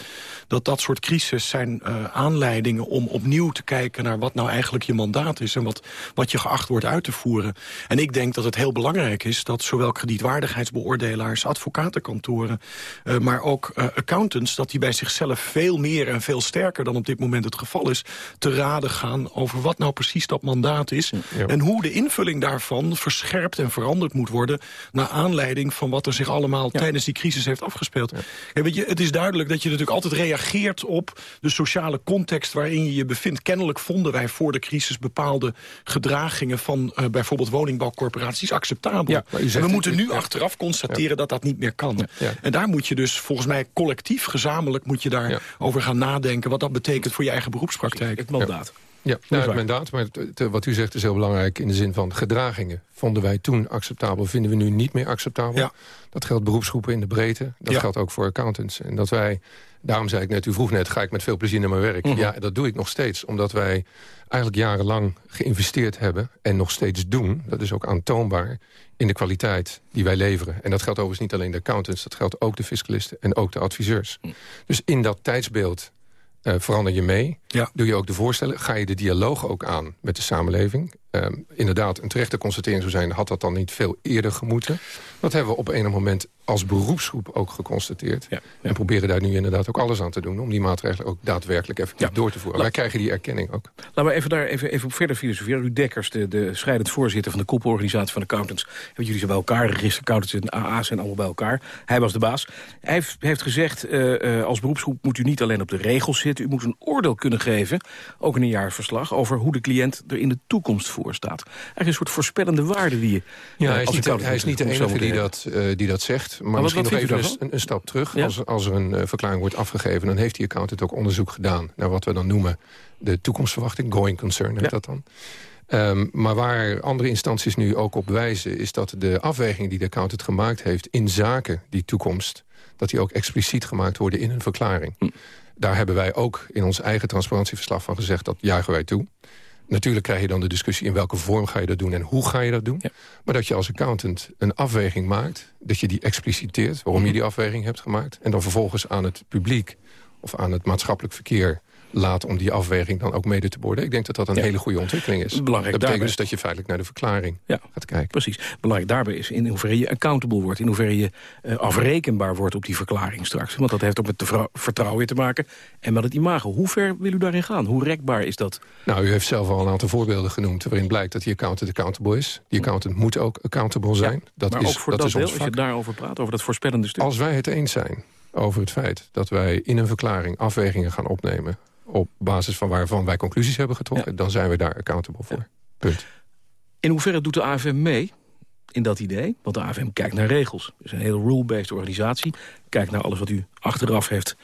dat dat soort crisis zijn aanleidingen om opnieuw te kijken... naar wat nou eigenlijk je mandaat is en wat wat je geacht wordt uit te voeren. En ik denk dat het heel belangrijk is dat zowel kredietwaardigheidsbeoordelaars, advocatenkantoren, uh, maar ook uh, accountants, dat die bij zichzelf veel meer en veel sterker dan op dit moment het geval is, te raden gaan over wat nou precies dat mandaat is. En hoe de invulling daarvan verscherpt en veranderd moet worden naar aanleiding van wat er zich allemaal tijdens die crisis heeft afgespeeld. Ja. weet je, het is duidelijk dat je natuurlijk altijd reageert op de sociale context waarin je je bevindt. Kennelijk vonden wij voor de crisis bepaalde gedragingen van uh, bijvoorbeeld woningbouwcorporaties acceptabel. Ja, en we moeten nu achteraf constateren dat dat niet meer kan. En daar moet je dus volgens mij collectief, gezamenlijk... moet je daarover over gaan nadenken wat dat betekent voor je eigen beroepspraktijk. Het mandaat. Ja, nou, het mandaat, maar wat u zegt is heel belangrijk in de zin van gedragingen. Vonden wij toen acceptabel, vinden we nu niet meer acceptabel. Ja. Dat geldt beroepsgroepen in de breedte, dat geldt ook voor accountants. En dat wij, daarom zei ik net, u vroeg net, ga ik met veel plezier naar mijn werk? Mhm. Ja, dat doe ik nog steeds, omdat wij eigenlijk jarenlang geïnvesteerd hebben... en nog steeds doen, dat is ook aantoonbaar... in de kwaliteit die wij leveren. En dat geldt overigens niet alleen de accountants... dat geldt ook de fiscalisten en ook de adviseurs. Hm. Dus in dat tijdsbeeld uh, verander je mee. Ja. Doe je ook de voorstellen. Ga je de dialoog ook aan met de samenleving. Uh, inderdaad, een terechte constatering zou zijn... had dat dan niet veel eerder gemoeten. Dat hebben we op een moment als beroepsgroep ook geconstateerd. Ja, En proberen daar nu inderdaad ook alles aan te doen... om die maatregelen ook daadwerkelijk effectief door te voeren. Wij krijgen die erkenning ook. Laten we even daar even, even op verder filosoferen. Ruud Dekkers, de, de scheidend voorzitter van de koepelorganisatie van accountants. Hebben jullie ze bij elkaar, register accountants en AA zijn allemaal bij elkaar. Hij was de baas. Hij heeft, heeft gezegd, uh, uh, als beroepsgroep moet u niet alleen op de regels zitten... u moet een oordeel kunnen geven, ook in een jaarverslag... over hoe de cliënt er in de toekomst voor staat. Eigenlijk een soort voorspellende waarde die je... Ja, hij is, niet, hij is niet de enige die dat, uh, die dat zegt. Maar, maar misschien nog even een, een, stap terug. Als, als er een uh, verklaring wordt afgegeven... dan heeft die accountant ook onderzoek gedaan... naar wat we dan noemen de toekomstverwachting. Going concern heet dat dan. Um, maar waar andere instanties nu ook op wijzen... is dat de afweging die de accountant gemaakt heeft... in zaken die toekomst... dat die ook expliciet gemaakt worden in een verklaring. Hm. Daar hebben wij ook in ons eigen transparantieverslag van gezegd... dat juichen wij toe. Natuurlijk krijg je dan de discussie in welke vorm ga je dat doen en hoe ga je dat doen. Maar dat je als accountant een afweging maakt, dat je die expliciteert... waarom je mhm. die afweging hebt gemaakt. En dan vervolgens aan het publiek of aan het maatschappelijk verkeer laat om die afweging dan ook mede te borden. Ik denk dat dat een hele goede ontwikkeling is. Belangrijk dat betekent dus dat je feitelijk naar de verklaring ja, gaat kijken. Precies. Belangrijk daarbij is in hoeverre je accountable wordt. In hoeverre je uh, afrekenbaar wordt op die verklaring straks. Want dat heeft ook met de vertrouwen te maken. En met het imago. Hoe ver wil u daarin gaan? Hoe rekbaar is dat? Nou, u heeft zelf al een aantal voorbeelden genoemd... waarin blijkt dat die accountant accountable is. Die accountant moet ook accountable zijn. Ja, dat maar is, ook voor dat, dat deel, als je daarover praat, over dat voorspellende stuk. Als wij het eens zijn over het feit dat wij in een verklaring afwegingen gaan opnemen op basis van waarvan wij conclusies hebben getrokken... dan zijn we daar accountable voor. Punt. In hoeverre doet de AFM mee in dat idee? Want de AFM kijkt naar regels. Het is een hele rule-based organisatie. Kijkt naar alles wat u achteraf heeft,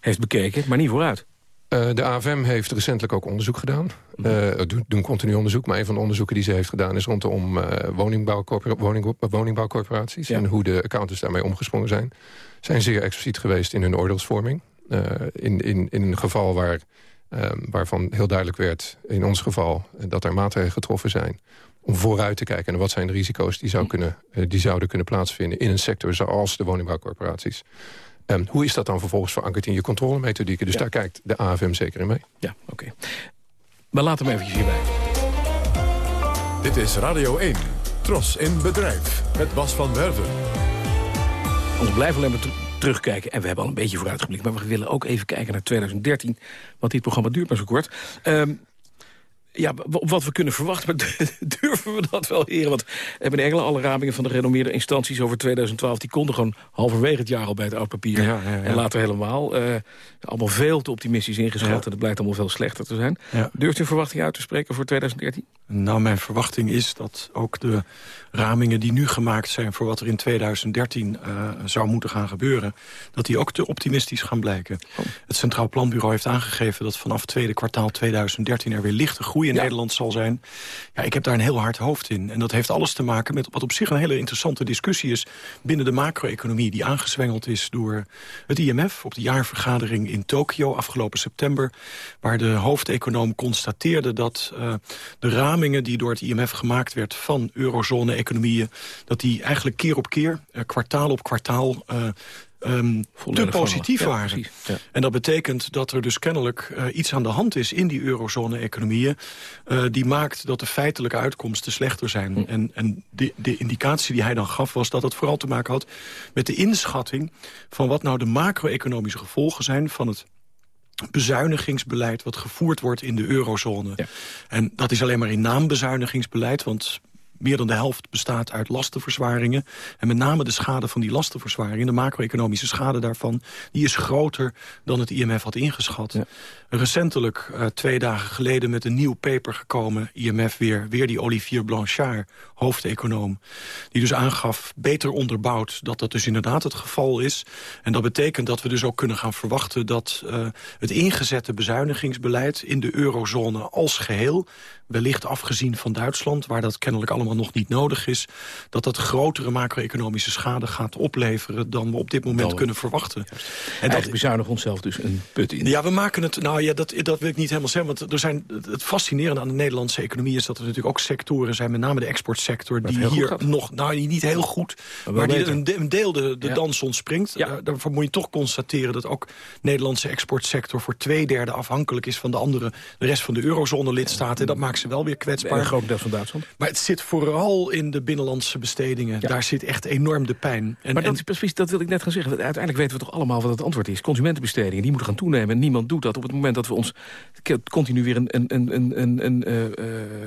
heeft bekeken, maar niet vooruit. Uh, de AFM heeft recentelijk ook onderzoek gedaan. Uh, doen, doen continu onderzoek, maar een van de onderzoeken die ze heeft gedaan... is rondom uh, woningbouwcorpora woning, woningbouwcorporaties... en hoe de accountants daarmee omgesprongen zijn. Zijn zeer expliciet geweest in hun oordeelsvorming. Uh, in, in, in een geval waar, uh, waarvan heel duidelijk werd, in ons geval, dat er maatregelen getroffen zijn om vooruit te kijken naar wat zijn de risico's die, zou hm. kunnen, uh, die zouden kunnen plaatsvinden in een sector zoals de woningbouwcorporaties. Um, hoe is dat dan vervolgens verankerd in je controlemethodieken? Dus ja. daar kijkt de AFM zeker in mee. Ja, oké. Okay. Maar laten we even hierbij. Dit is Radio 1, Tros in Bedrijf, met Bas van Werven. Ons blijven alleen maar terugkijken. En we hebben al een beetje vooruitgeblikt. Maar we willen ook even kijken naar 2013. Want dit programma duurt maar zo kort. Um, ja, wat we kunnen verwachten, maar durven we dat wel, heren? Want hebben in Engeland alle ramingen van de renommeerde instanties over 2012... die konden gewoon halverwege het jaar al bij het oud papier. Ja, ja, ja. En later helemaal. Uh, allemaal veel te optimistisch ingeschat. En dat blijkt allemaal veel slechter te zijn. Durft u een verwachting uit te spreken voor 2013? Nou, mijn verwachting is dat ook de ramingen die nu gemaakt zijn... voor wat er in 2013 uh, zou moeten gaan gebeuren... dat die ook te optimistisch gaan blijken. Oh. Het Centraal Planbureau heeft aangegeven dat vanaf tweede kwartaal 2013... er weer lichte groei groei in Nederland zal zijn. Ja, ik heb daar een heel hard hoofd in. En dat heeft alles te maken met wat op zich een hele interessante discussie is... binnen de macro-economie die aangezwengeld is door het IMF... op de jaarvergadering in Tokio afgelopen september... waar de hoofdeconoom constateerde dat uh, de ramingen die door het IMF gemaakt werd... van eurozone-economieën, dat die eigenlijk keer op keer, uh, kwartaal op kwartaal... Uh, um, te positief ja, waren. Ja. En dat betekent dat er dus kennelijk uh, iets aan de hand is in die eurozone-economieën... Uh, die maakt dat de feitelijke uitkomsten slechter zijn. Hm. En, en de, de, indicatie die hij dan gaf was dat het vooral te maken had... met de inschatting van wat nou de macro-economische gevolgen zijn... van het bezuinigingsbeleid wat gevoerd wordt in de eurozone. Ja. En dat is alleen maar in naam bezuinigingsbeleid... want meer dan de helft bestaat uit lastenverzwaringen. En met name de schade van die lastenverzwaringen... de macro-economische schade daarvan... die is groter dan het IMF had ingeschat. Ja. Recentelijk, uh, twee dagen geleden, met een nieuw paper gekomen... IMF weer, weer die Olivier Blanchard, hoofdeconoom... die dus aangaf, beter onderbouwd, dat dat dus inderdaad het geval is. En dat betekent dat we dus ook kunnen gaan verwachten... dat uh, het ingezette bezuinigingsbeleid in de eurozone als geheel wellicht afgezien van Duitsland... waar dat kennelijk allemaal nog niet nodig is... dat dat grotere macro-economische schade gaat opleveren... dan we op dit moment kunnen verwachten. En dat bezuinigen onszelf dus een put in. Ja, we maken het... Nou ja, dat, dat wil ik niet helemaal zeggen. Want er zijn, het fascinerende aan de Nederlandse economie... is dat er natuurlijk ook sectoren zijn, met name de exportsector... die hier nog, nou niet heel goed... maar, die een, een, deel de, de ja. dans ontspringt. Ja. daarvoor moet je toch constateren dat ook Nederlandse exportsector... voor twee derde afhankelijk is van de andere... de rest van de eurozone-lidstaten. En dat maakt ze wel weer kwetsbaar. Een groot deel van Duitsland. Maar het zit vooral in de binnenlandse bestedingen. Ja. Daar zit echt enorm de pijn. En, maar dat, en... precies, dat wil ik net gaan zeggen. Uiteindelijk weten we toch allemaal wat het antwoord is. Consumentenbestedingen, die moeten gaan toenemen. En niemand doet dat op het moment dat we ons continu weer een, een, een, een, een uh, uh,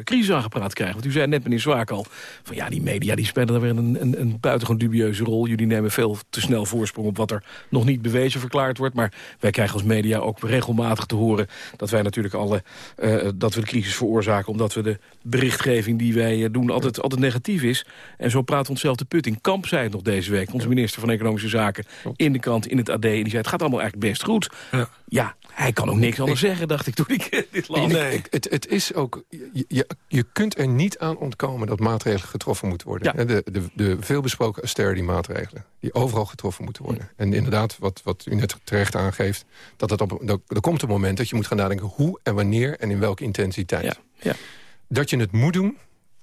crisis aangepraat krijgen. Want u zei net, meneer Zwaak al, van ja, die media die spelen daar weer een, een, een buitengewoon dubieuze rol. Jullie nemen veel te snel voorsprong op wat er nog niet bewezen verklaard wordt. Maar wij krijgen als media ook regelmatig te horen dat wij natuurlijk alle, uh, dat we de crisis veroorzaken omdat we de berichtgeving die wij doen altijd, altijd negatief is. En zo praat onszelf de put in. Kamp zei het nog deze week, onze minister van Economische Zaken... in de krant, in het AD, en die zei het gaat allemaal eigenlijk best goed. Ja, ja hij kan ook niks anders zeggen, dacht ik toen ik dit las. Nee, ik, het, het is ook... Je, je kunt er niet aan ontkomen dat maatregelen getroffen moeten worden. Ja. De, de, de veelbesproken austerity-maatregelen, die overal getroffen moeten worden. Ja. En inderdaad, wat, wat u net terecht aangeeft... dat het op, er komt een moment dat je moet gaan nadenken... hoe en wanneer en in welke intensiteit. Ja. Ja. Dat je het moet doen,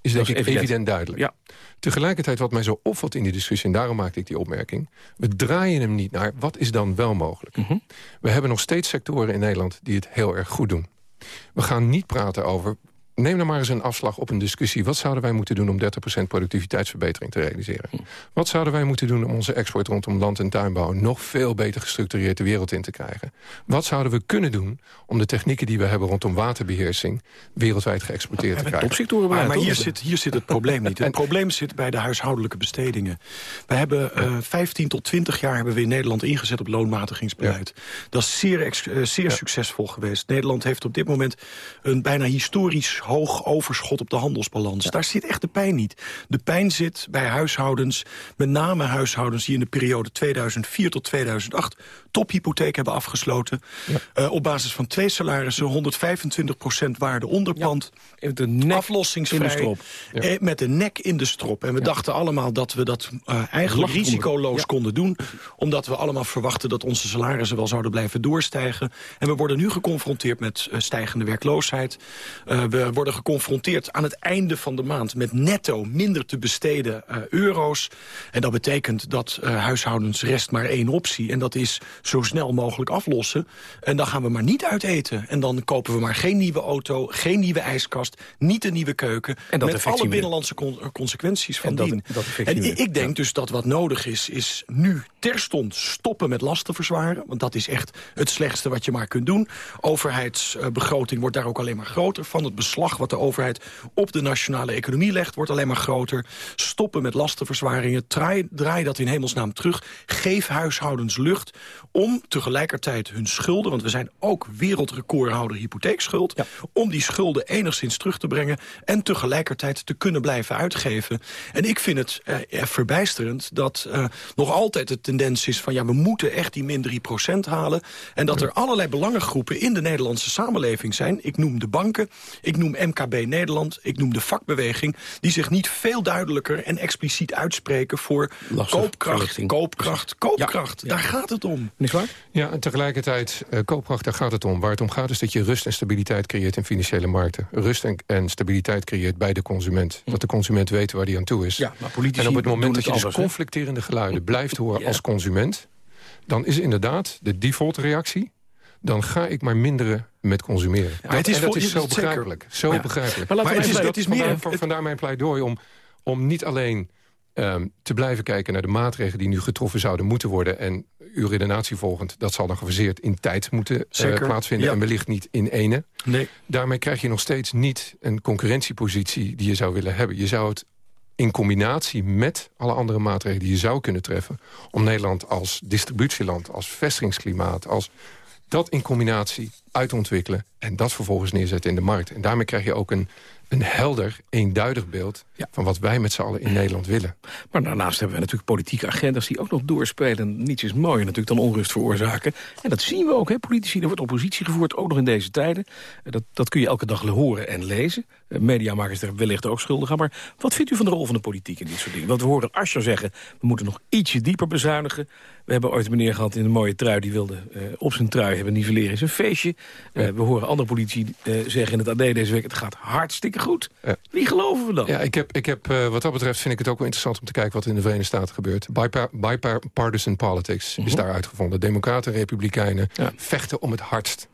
is denk ik evident, evident duidelijk. Ja. Tegelijkertijd wat mij zo opvalt in die discussie... en daarom maakte ik die opmerking... we draaien hem niet naar wat is dan wel mogelijk. Mm -hmm. We hebben nog steeds sectoren in Nederland die het heel erg goed doen. We gaan niet praten over neem nou maar eens een afslag op een discussie. Wat zouden wij moeten doen om 30% productiviteitsverbetering te realiseren? Hm. Wat zouden wij moeten doen om onze export rondom land- en tuinbouw... nog veel beter gestructureerd de wereld in te krijgen? Wat zouden we kunnen doen om de technieken die we hebben... rondom waterbeheersing wereldwijd geëxporteerd te krijgen? Maar, maar hier, zit, hier zit het probleem niet. Het probleem zit bij de huishoudelijke bestedingen. We hebben uh, 15 tot 20 jaar hebben we in Nederland ingezet op loonmatigingsbeleid. Ja. Dat is zeer, uh, zeer ja. succesvol geweest. Nederland heeft op dit moment een bijna historisch hoog overschot op de handelsbalans. Ja. Daar zit echt de pijn niet. De pijn zit bij huishoudens, met name huishoudens... die in de periode 2004 tot 2008 tophypotheek hebben afgesloten. Ja. Uh, op basis van twee salarissen, 125% waarde onderpand. Ja. De nek aflossingsvrij, in de strop. Eh, met de nek in de strop. En we dachten allemaal dat we dat uh, eigenlijk risicoloos konden doen. Omdat we allemaal verwachten dat onze salarissen wel zouden blijven doorstijgen. En we worden nu geconfronteerd met stijgende werkloosheid. we worden geconfronteerd aan het einde van de maand... met netto minder te besteden euro's. En dat betekent dat huishoudens rest maar één optie. En dat is zo snel mogelijk aflossen. En dan gaan we maar niet uit eten. En dan kopen we maar geen nieuwe auto, geen nieuwe ijskast... niet een nieuwe keuken, en dat met alle binnenlandse con consequenties van en dien. Dat, dat en ik denk ja. dus dat wat nodig is, is nu terstond stoppen met lasten verzwaren. Want dat is echt het slechtste wat je maar kunt doen. Overheidsbegroting wordt daar ook alleen maar groter van. Het beslag wat de overheid op de nationale economie legt... wordt alleen maar groter. Stoppen met lastenverzwaringen. Draai, draai dat in hemelsnaam terug. Geef huishoudens lucht om tegelijkertijd hun schulden... want we zijn ook wereldrecordhouder hypotheekschuld... Ja. om die schulden enigszins terug te brengen... en tegelijkertijd te kunnen blijven uitgeven. En ik vind het eh, verbijsterend dat uh, nog altijd de tendens is... van ja, we moeten echt die min 3% halen... en dat er allerlei belangengroepen in de Nederlandse samenleving zijn. Ik noem de banken, ik noem MKB Nederland, ik noem de vakbeweging... die zich niet veel duidelijker en expliciet uitspreken voor koopkracht, koopkracht, koopkracht. Daar gaat het om. Niet waar? Ja, en tegelijkertijd, uh, koopkracht, daar gaat het om. Waar het om gaat is dat je rust en stabiliteit creëert in financiële markten. Rust en, en stabiliteit creëert bij de consument. Dat de consument weet waar hij aan toe is. Ja, maar politici en op het moment dat je dus conflicterende geluiden blijft horen als consument... dan is inderdaad de default reactie dan ga ik maar minderen met consumeren. Ja, het is, dat is zo begrijpelijk. Zo begrijpelijk. Maar, het is, het is meer... Vandaar, vandaar mijn pleidooi om, om niet alleen um, te blijven kijken naar de maatregelen... die nu getroffen zouden moeten worden. En uw redenatie volgend, dat zal dan gefaseerd in tijd moeten uh, plaatsvinden... en wellicht niet in ene. Nee. Daarmee krijg je nog steeds niet een concurrentiepositie die je zou willen hebben. Je zou het in combinatie met alle andere maatregelen die je zou kunnen treffen... om Nederland als distributieland, als vestigingsklimaat... als dat in combinatie uitontwikkelen en dat vervolgens neerzetten in de markt. En daarmee krijg je ook een een helder, eenduidig beeld van wat wij met z'n allen in Nederland willen. Maar daarnaast hebben we natuurlijk politieke agendas die ook nog doorspelen. Niets is mooier natuurlijk dan onrust veroorzaken. En dat zien we ook, hè. politici, er wordt oppositie gevoerd, ook nog in deze tijden. Eh, dat, dat kun je elke dag horen en lezen. Eh, Mediamakers er wellicht ook schuldig aan. Maar wat vindt u van de rol van de politiek in dit soort dingen? Want we horen Asscher zeggen, we moeten nog ietsje dieper bezuinigen. We hebben ooit een meneer gehad in een mooie trui... die wilde uh, op zijn trui hebben nivelleren is een feestje. Uh, we horen andere politici uh, zeggen in het AD deze week... het gaat hartstikke goed. Ja. Wie geloven we dan? Ja, ik heb, ik heb, wat dat betreft vind ik het ook wel interessant om te kijken... wat in de Verenigde Staten gebeurt. Bipartisan politics is mhm. daar uitgevonden. Democraten en republikeinen ja. vechten om het hardst.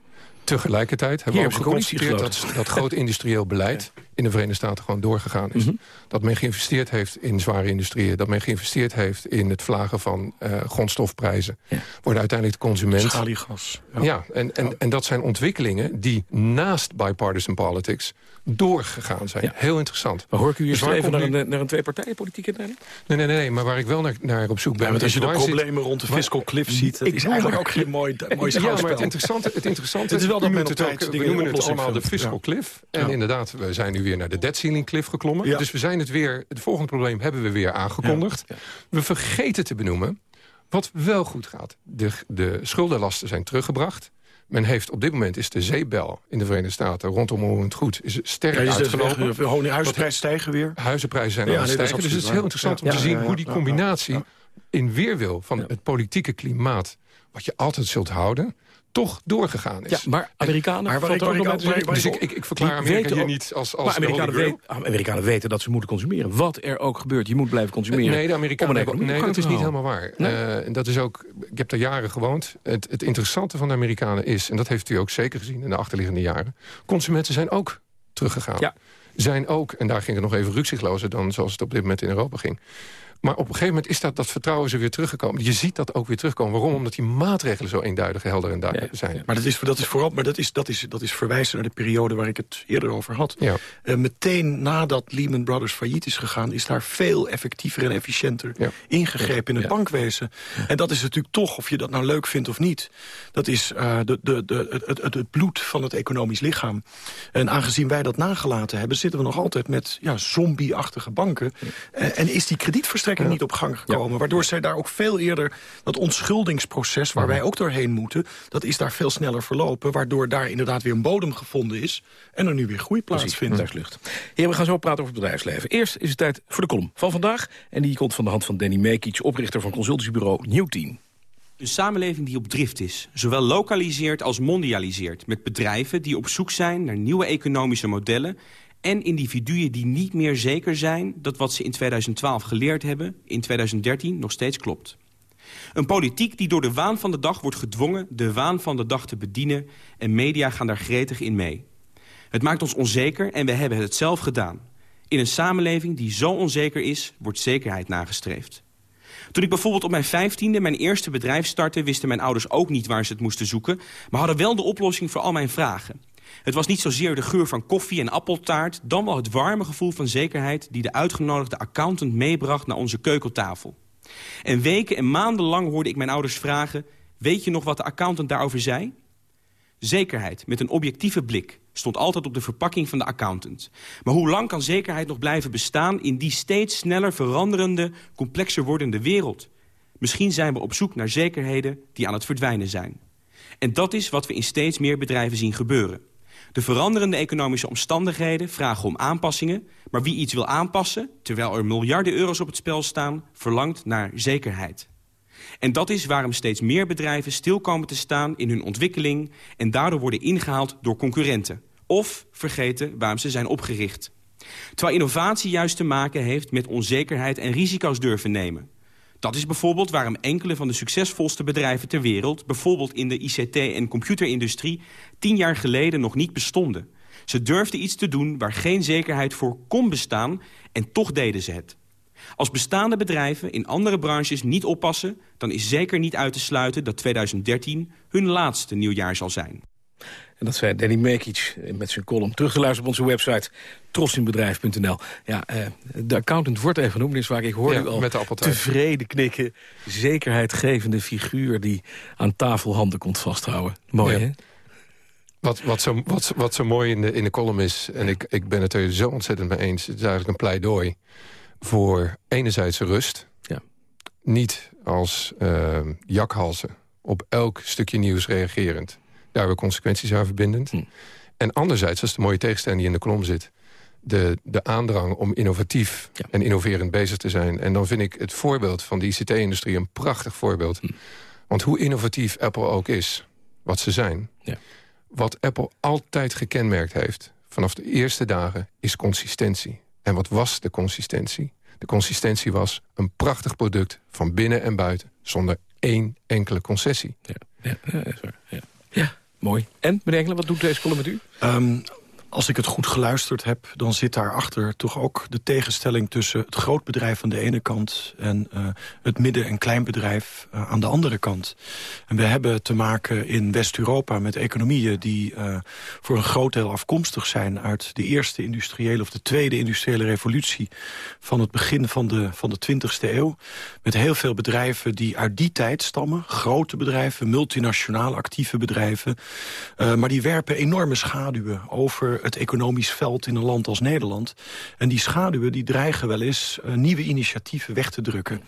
Tegelijkertijd hebben we ook geconstateerd dat, dat groot industrieel beleid in de Verenigde Staten gewoon doorgegaan is. Mhm. Dat men geïnvesteerd heeft in zware industrieën. Dat men geïnvesteerd heeft in het vlagen van uh, grondstofprijzen. Ja. Worden uiteindelijk de consument... Schaliegas. Ja, ja en, en, en dat zijn ontwikkelingen die naast bipartisan politics doorgegaan zijn. Ja. Heel interessant. Maar hoor ik u hier dus naar, een, naar een twee-partijen-politiek in Nee, nee, nee, nee, maar waar ik wel naar, naar op zoek ben... Ja, als je de problemen rond de fiscal cliff ziet... dat is eigenlijk ook geen mooi, mooi schouwspel. Ja, maar het interessante, het interessante het is wel dat men het ook, we noemen het allemaal de fiscal cliff. En inderdaad, we zijn nu weer naar de debt ceiling cliff geklommen. Dus we zijn het weer, het volgende probleem hebben we weer aangekondigd. We vergeten te benoemen wat wel goed gaat. De, de schuldenlasten zijn teruggebracht. Men heeft op dit moment is de zeebel in de Verenigde Staten rondom onroerend goed is sterk ja, uitgelopen. De huizenprijzen stijgen weer. Huizenprijzen zijn ja, aan het stijgen. Dus het is heel interessant om te zien hoe die combinatie in weerwil van het politieke klimaat... wat je altijd zult houden toch doorgegaan is. Ja, maar Amerikanen... Maar waar ik, waar ik, waar ik, dus ik, ik, ik verklaar Amerika hier niet als, als maar Amerikanen, weet, Amerikanen weten dat ze moeten consumeren. Wat er ook gebeurt, je moet blijven consumeren. Nee, de Amerikanen hebben, nee dat is niet helemaal waar. Nee? Uh, dat is ook, ik heb daar jaren gewoond. Het, het interessante van de Amerikanen is, en dat heeft u ook zeker gezien in de achterliggende jaren... consumenten zijn ook teruggegaan. Ja. Zijn ook, en daar ging het nog even rukzichtlozer dan zoals het op dit moment in Europa ging maar op een gegeven moment is dat, dat vertrouwen ze weer teruggekomen. Je ziet dat ook weer terugkomen. Waarom? Omdat die maatregelen zo eenduidig, helder en duidelijk zijn. maar dat is, dat is vooral, maar dat is, dat, is, dat is verwijzen naar de periode waar ik het eerder over had. Ja. Uh, meteen nadat Lehman Brothers failliet is gegaan... is daar veel effectiever en efficiënter ingegrepen in het bankwezen. En dat is natuurlijk toch, of je dat nou leuk vindt of niet... dat is uh, de, de, de, het, het, het, bloed van het economisch lichaam. En aangezien wij dat nagelaten hebben... zitten we nog altijd met ja, zombie-achtige banken. Uh, en is die kredietverstrekking niet op gang gekomen. Waardoor zij daar ook veel eerder dat ontschuldingsproces... waar wij ook doorheen moeten, dat is daar veel sneller verlopen. Waardoor daar inderdaad weer een bodem gevonden is... en er nu weer groei plaatsvindt. Thuislucht. Heer, we gaan zo praten over het bedrijfsleven. Eerst is het tijd voor de kolom van vandaag. En die komt van de hand van Danny Mekic, oprichter van consultancybureau Newteam. Een samenleving die op drift is, zowel lokaliseert als mondialiseert... met bedrijven die op zoek zijn naar nieuwe economische modellen en individuen die niet meer zeker zijn... dat wat ze in 2012 geleerd hebben, in 2013 nog steeds klopt. Een politiek die door de waan van de dag wordt gedwongen... de waan van de dag te bedienen en media gaan daar gretig in mee. Het maakt ons onzeker en we hebben het zelf gedaan. In een samenleving die zo onzeker is, wordt zekerheid nagestreefd. Toen ik bijvoorbeeld op mijn vijftiende mijn eerste bedrijf startte... wisten mijn ouders ook niet waar ze het moesten zoeken... maar hadden wel de oplossing voor al mijn vragen. Het was niet zozeer de geur van koffie en appeltaart... dan wel het warme gevoel van zekerheid... die de uitgenodigde accountant meebracht naar onze keukentafel. En weken en maanden lang hoorde ik mijn ouders vragen... weet je nog wat de accountant daarover zei? Zekerheid, met een objectieve blik, stond altijd op de verpakking van de accountant. Maar hoe lang kan zekerheid nog blijven bestaan... in die steeds sneller veranderende, complexer wordende wereld? Misschien zijn we op zoek naar zekerheden die aan het verdwijnen zijn. En dat is wat we in steeds meer bedrijven zien gebeuren. De veranderende economische omstandigheden vragen om aanpassingen... maar wie iets wil aanpassen, terwijl er miljarden euro's op het spel staan... verlangt naar zekerheid. En dat is waarom steeds meer bedrijven stil komen te staan in hun ontwikkeling... en daardoor worden ingehaald door concurrenten. Of vergeten waarom ze zijn opgericht. Terwijl innovatie juist te maken heeft met onzekerheid en risico's durven nemen. Dat is bijvoorbeeld waarom enkele van de succesvolste bedrijven ter wereld... bijvoorbeeld in de ICT- en computerindustrie... tien jaar geleden nog niet bestonden. Ze durfden iets te doen waar geen zekerheid voor kon bestaan... en toch deden ze het. Als bestaande bedrijven in andere branches niet oppassen... dan is zeker niet uit te sluiten dat 2013 hun laatste nieuwjaar zal zijn. En dat zei Danny Mekic met zijn column. Terug te luisteren op onze website trosinbedrijf.nl. Ja, eh, de accountant wordt even genoemd, is waar ik hoor u al met de tevreden knikken. Zekerheidgevende figuur die aan tafel handen komt vasthouden. Mooi, hè? Wat, wat, zo, wat, wat zo mooi in de, in de column is, en ik, ik ben het er zo ontzettend mee eens... het is eigenlijk een pleidooi voor enerzijds rust. Ja. Niet als uh, jakhalzen op elk stukje nieuws reagerend. Daar we consequenties aan verbindend. Hm. En anderzijds, dat is de mooie tegenstelling die in de kolom zit... de, de aandrang om innovatief en innoverend bezig te zijn. En dan vind ik het voorbeeld van de ICT-industrie een prachtig voorbeeld. Hm. Want hoe innovatief Apple ook is, wat ze zijn... Ja. wat Apple altijd gekenmerkt heeft vanaf de eerste dagen, is consistentie. En wat was de consistentie? De consistentie was een prachtig product van binnen en buiten... zonder één enkele concessie. Ja, ja, ja, is waar. ja. ja mooi. En, meneer Engelen, wat doet deze column met u? Ehm, als ik het goed geluisterd heb, dan zit daarachter toch ook de tegenstelling tussen het grootbedrijf aan de ene kant en uh, het midden- en kleinbedrijf uh, aan de andere kant. En we hebben te maken in West-Europa met economieën die uh, voor een groot deel afkomstig zijn uit de eerste industriële of de tweede industriële revolutie van het begin van de, van de 20e eeuw. Met heel veel bedrijven die uit die tijd stammen. Grote bedrijven, multinationaal actieve bedrijven. maar die werpen enorme schaduwen over het economisch veld in een land als Nederland. En die schaduwen die dreigen wel eens uh, nieuwe initiatieven weg te drukken.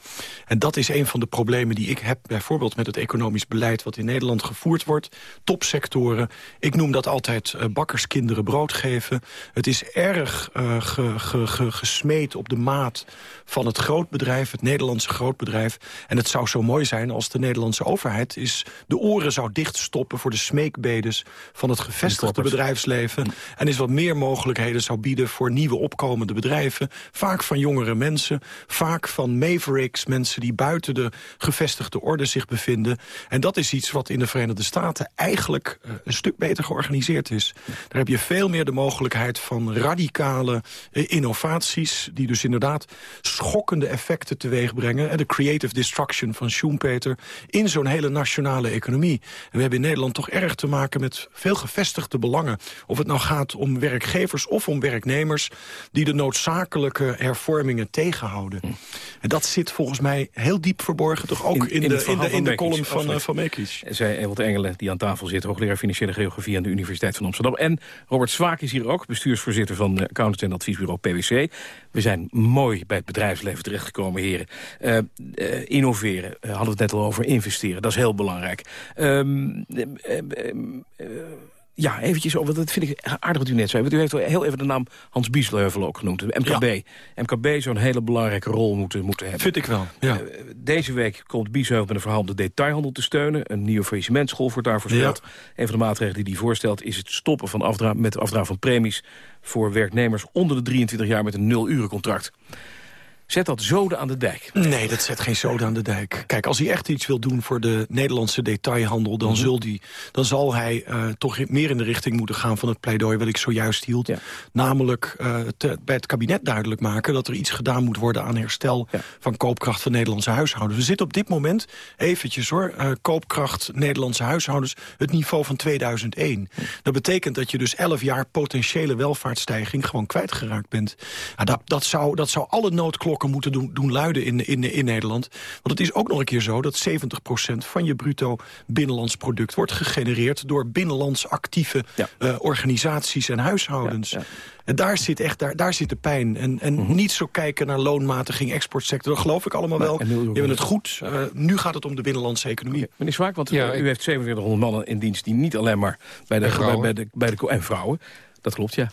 En dat is een van de problemen die ik heb... bijvoorbeeld met het economisch beleid wat in Nederland gevoerd wordt. Topsectoren. Ik noem dat altijd uh, bakkerskinderen brood geven. Het is erg uh, ge, ge, ge, gesmeed op de maat van het grootbedrijf, het Nederlandse grootbedrijf. En het zou zo mooi zijn als de Nederlandse overheid... is de oren zou dichtstoppen voor de smeekbedes van het gevestigde bedrijfsleven... En is wat meer mogelijkheden zou bieden voor nieuwe opkomende bedrijven. Vaak van jongere mensen, vaak van mavericks, mensen die buiten de gevestigde orde zich bevinden. En dat is iets wat in de Verenigde Staten eigenlijk uh, een stuk beter georganiseerd is. Daar heb je veel meer de mogelijkheid van radicale uh, innovaties... die dus inderdaad schokkende effecten teweeg brengen. En de creative destruction van Schumpeter in zo'n hele nationale economie. En we hebben in Nederland toch erg te maken met veel gevestigde belangen. Of het nou gaat om werkgevers of om werknemers... die de noodzakelijke hervormingen tegenhouden. En dat zit volgens mij heel diep verborgen... toch ook in, in, in de, in de, in de column van, uh, van Mekies. Zij Ewald Engelen, die aan tafel zit... hoogleraar Financiële Geografie aan de Universiteit van Amsterdam. En Robert Zwaak is hier ook, bestuursvoorzitter van Accountants en Adviesbureau PwC. We zijn mooi bij het bedrijfsleven terechtgekomen, heren. Uh, uh, innoveren, hadden we het net al over, investeren, dat is heel belangrijk. Um, ja, eventjes over, dat vind ik aardig wat u net zei. Want u heeft heel even de naam Hans Biesleuvel ook genoemd, MKB. Ja. MKB zou een hele belangrijke rol moeten, moeten hebben. Vind ik wel, ja. Uh, deze week komt Biesheuvel met een verhaal om de detailhandel te steunen. Een nieuwe faillissementschool wordt daarvoor gesteld. Ja. Een van de maatregelen die hij voorstelt is het stoppen van afdra met afdragen van premies... voor werknemers onder de 23 jaar met een nul-urencontract. Zet dat zoden aan de dijk? Nee, dat zet geen zoden aan de dijk. Kijk, als hij echt iets wil doen voor de Nederlandse detailhandel... dan, mm -hmm. zul die, dan zal hij uh, toch meer in de richting moeten gaan van het pleidooi... wat ik zojuist hield. Ja. Namelijk uh, te, bij het kabinet duidelijk maken... dat er iets gedaan moet worden aan herstel ja. van koopkracht van Nederlandse huishoudens. We zitten op dit moment, eventjes hoor... Uh, koopkracht Nederlandse huishoudens, het niveau van 2001. Hm. Dat betekent dat je dus 11 jaar potentiële welvaartsstijging... gewoon kwijtgeraakt bent. Nou, dat, dat, zou, dat zou alle noodklokken klokken moeten doen, doen luiden in, in, in Nederland. Want het is ook nog een keer zo dat 70% van je bruto binnenlands product... wordt gegenereerd door binnenlands actieve eh, organisaties en huishoudens. En daar zit echt daar, daar zit de pijn. En, en Mhm. niet zo kijken naar loonmatiging, exportsector. Dat geloof ik allemaal wel. Je bent het goed. Uh, nu gaat het om de binnenlandse economie. Meneer Zwaak, want ja, u heeft 4700 mannen in dienst... die niet alleen maar bij de, bij, bij, de, bij de... en vrouwen... Dat klopt, ja.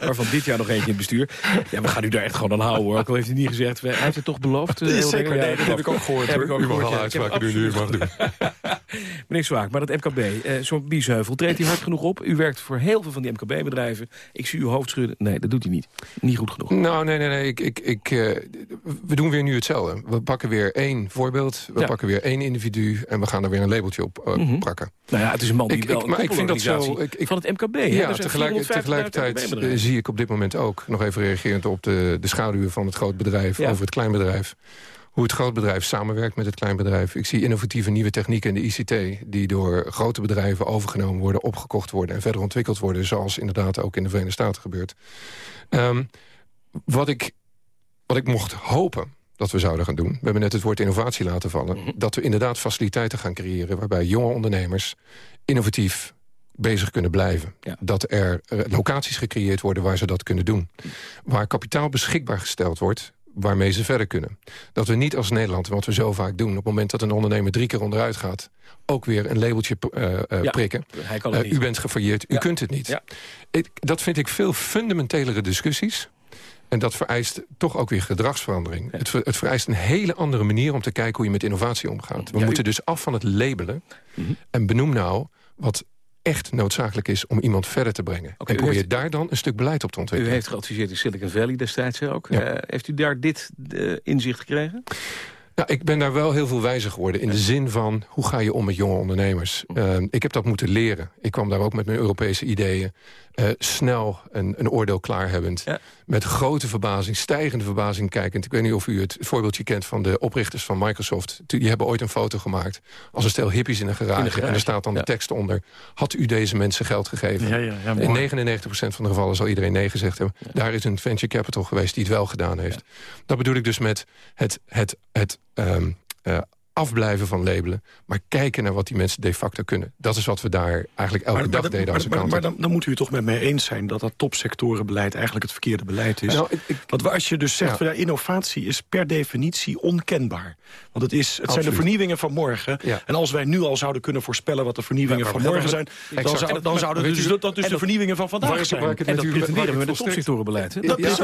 Waarvan dit jaar nog eentje in het bestuur. Ja, we gaan u daar echt gewoon aan houden, hoor. Ook al heeft u niet gezegd. Hij heeft het toch beloofd? Uh, Zeker, nee, dat heb ik ook gehoord. Heb ik ook u mag alle uitspraken doen die u mag doen. Meneer Zwaak, maar dat MKB, uh, zo'n biesheuvel, treedt hij hard genoeg op? U werkt voor heel veel van die MKB-bedrijven. Ik zie uw hoofd schudden. Nee, dat doet hij niet. Niet goed genoeg. Nou, nee, nee, nee. Ik, ik, ik, uh, we doen weer nu hetzelfde. We pakken weer één voorbeeld. We ja. pakken weer één individu. En we gaan er weer een labeltje op uh, mm -hmm. prakken. Nou ja, het is een man die ik, wel ik, maar ik vind dat zo, ik, van het MKB. Ja, tegelijk, tegelijkertijd zie ik op dit moment ook... nog even reagerend op de, de schaduwen van het grootbedrijf... Ja. over het kleinbedrijf hoe het grootbedrijf samenwerkt met het kleinbedrijf. Ik zie innovatieve nieuwe technieken in de ICT... die door grote bedrijven overgenomen worden, opgekocht worden... en verder ontwikkeld worden, zoals inderdaad ook in de Verenigde Staten gebeurt. Um, wat, ik, wat ik mocht hopen dat we zouden gaan doen... we hebben net het woord innovatie laten vallen... Mm -hmm. dat we inderdaad faciliteiten gaan creëren... waarbij jonge ondernemers innovatief bezig kunnen blijven. Ja. Dat er locaties gecreëerd worden waar ze dat kunnen doen. Waar kapitaal beschikbaar gesteld wordt waarmee ze verder kunnen. Dat we niet als Nederland, wat we zo vaak doen... op het moment dat een ondernemer drie keer onderuit gaat... ook weer een labeltje uh, uh, ja, prikken. Uh, u bent gefailleerd, ja. u kunt het niet. Ja. Ik, dat vind ik veel fundamentelere discussies... En dat vereist toch ook weer gedragsverandering. Het, het, vereist een hele andere manier om te kijken hoe je met innovatie omgaat. We moeten dus af van het labelen. Mm -hmm. En benoem nou wat echt noodzakelijk is om iemand verder te brengen. Okay, en probeer heeft... daar dan een stuk beleid op te ontwikkelen. U heeft geadviseerd in Silicon Valley destijds ook. Ja. Uh, heeft u daar dit uh, inzicht gekregen? Nou, ik ben daar wel heel veel wijzer geworden. In de zin van, hoe ga je om met jonge ondernemers? Uh, ik heb dat moeten leren. Ik kwam daar ook met mijn Europese ideeën. Uh, snel een, een oordeel klaarhebbend. Ja. Met grote verbazing, stijgende verbazing kijkend. Ik weet niet of u het voorbeeldje kent van de oprichters van Microsoft. Die hebben ooit een foto gemaakt als een stel hippies in een garage. In garage. En er staat dan ja. de tekst onder. Had u deze mensen geld gegeven? Ja, in 99% van de gevallen zal iedereen nee gezegd hebben. Daar is een venture capital geweest die het wel gedaan heeft. Dat bedoel ik dus met het... het, het um, uh, afblijven van labelen, maar kijken naar wat die mensen de facto kunnen. Dat is wat we daar eigenlijk elke maar, dag maar, deden maar, als maar, maar dan, dan moet u het toch met mij eens zijn... dat dat topsectorenbeleid eigenlijk het verkeerde beleid is. Nou, ik, ik, Want als je dus zegt, ja. van, ja, innovatie is per definitie onkenbaar. Want het, is, het zijn de vernieuwingen van morgen. Ja. En als wij nu al zouden kunnen voorspellen... wat de vernieuwingen van morgen zijn... dan, zou, dan zouden dus, dat dus de vernieuwingen van vandaag zijn. Waar ik het en dat pretenderen we met het topsectorenbeleid. Dat is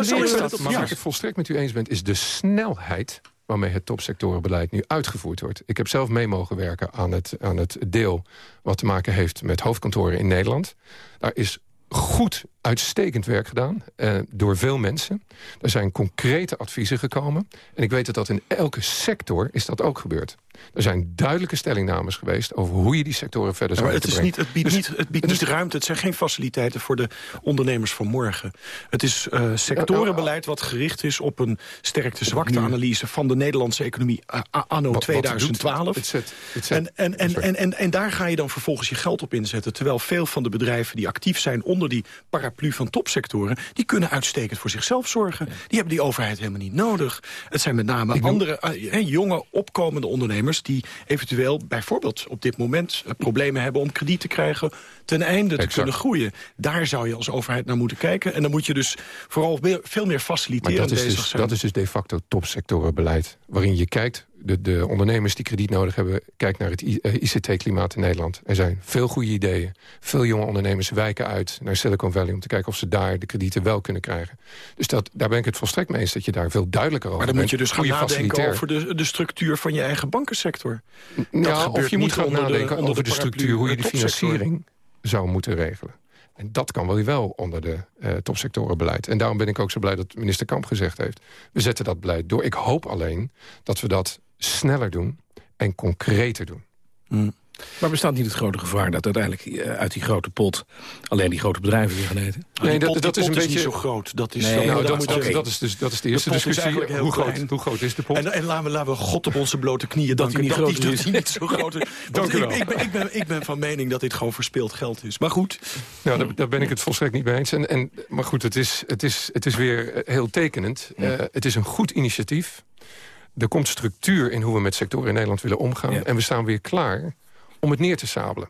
Waar ik het volstrekt met u eens ben, is de snelheid waarmee het topsectorenbeleid nu uitgevoerd wordt. Ik heb zelf mee mogen werken aan het, aan het deel... wat te maken heeft met hoofdkantoren in Nederland. Daar is goed, uitstekend werk gedaan eh, door veel mensen. Er zijn concrete adviezen gekomen. En ik weet dat dat in elke sector is dat ook gebeurd. Er zijn duidelijke stellingnames geweest over hoe je die sectoren verder zou het, is niet, het biedt, dus, niet, het biedt dus, niet ruimte, het zijn geen faciliteiten voor de ondernemers van morgen. Het is uh, sectorenbeleid wat gericht is op een sterkte-zwakte-analyse... van de Nederlandse economie uh, anno wat, 2012. Wat het zet, het zet. En, en, en, en, en, en daar ga je dan vervolgens je geld op inzetten. Terwijl veel van de bedrijven die actief zijn onder die paraplu van topsectoren... die kunnen uitstekend voor zichzelf zorgen. Die hebben die overheid helemaal niet nodig. Het zijn met name andere uh, jonge, opkomende ondernemers... die eventueel bijvoorbeeld op dit moment uh, problemen hebben om krediet te krijgen... ten einde te exact. kunnen groeien. Daar zou je als overheid naar moeten kijken. En dan moet je dus vooral veel meer faciliteren dat is bezig dus, zijn. Dat is dus de facto topsectorenbeleid. Waarin je kijkt, de, de ondernemers die krediet nodig hebben... kijkt naar het ICT-klimaat in Nederland. Er zijn veel goede ideeën. Veel jonge ondernemers wijken uit naar Silicon Valley... om te kijken of ze daar de kredieten wel kunnen krijgen. Dus dat, daar ben ik het volstrekt mee eens dat je daar veel duidelijker over. Maar dan bent. moet je dus gaan nadenken over de, de structuur van je eigen bankensector. Ja, of je moet gaan nadenken de, over de, de structuur... hoe je de financiering zou moeten regelen. En dat kan wel wel onder de uh, topsectorenbeleid. En daarom ben ik ook zo blij dat minister Kamp gezegd heeft... we zetten dat beleid door. Ik hoop alleen dat we dat sneller doen en concreter doen. Mm. Maar bestaat niet het grote gevaar dat uiteindelijk eh, uit die grote pot... alleen die grote bedrijven weer gaan eten? Nee, dat, dat is een beetje... niet zo groot. Dat is, nee, nou, dat, is dus, dat is de eerste de discussie. Hoe groot, hoe groot is de pot? En, en laten, we, laten we God op onze blote knieën dat die, dat die niet zo groot is. Dank u wel. Ik, ben, ik, ben, ik ben van mening dat dit gewoon verspeeld geld is. Maar goed. Nou, daar, daar ben ik het volstrekt niet mee eens. En, en, maar goed, het is, het, is, het is weer heel tekenend. Uh, het is een goed initiatief. Er komt structuur in hoe we met sectoren in Nederland willen omgaan. Ja. En we staan weer klaar om het neer te sabelen.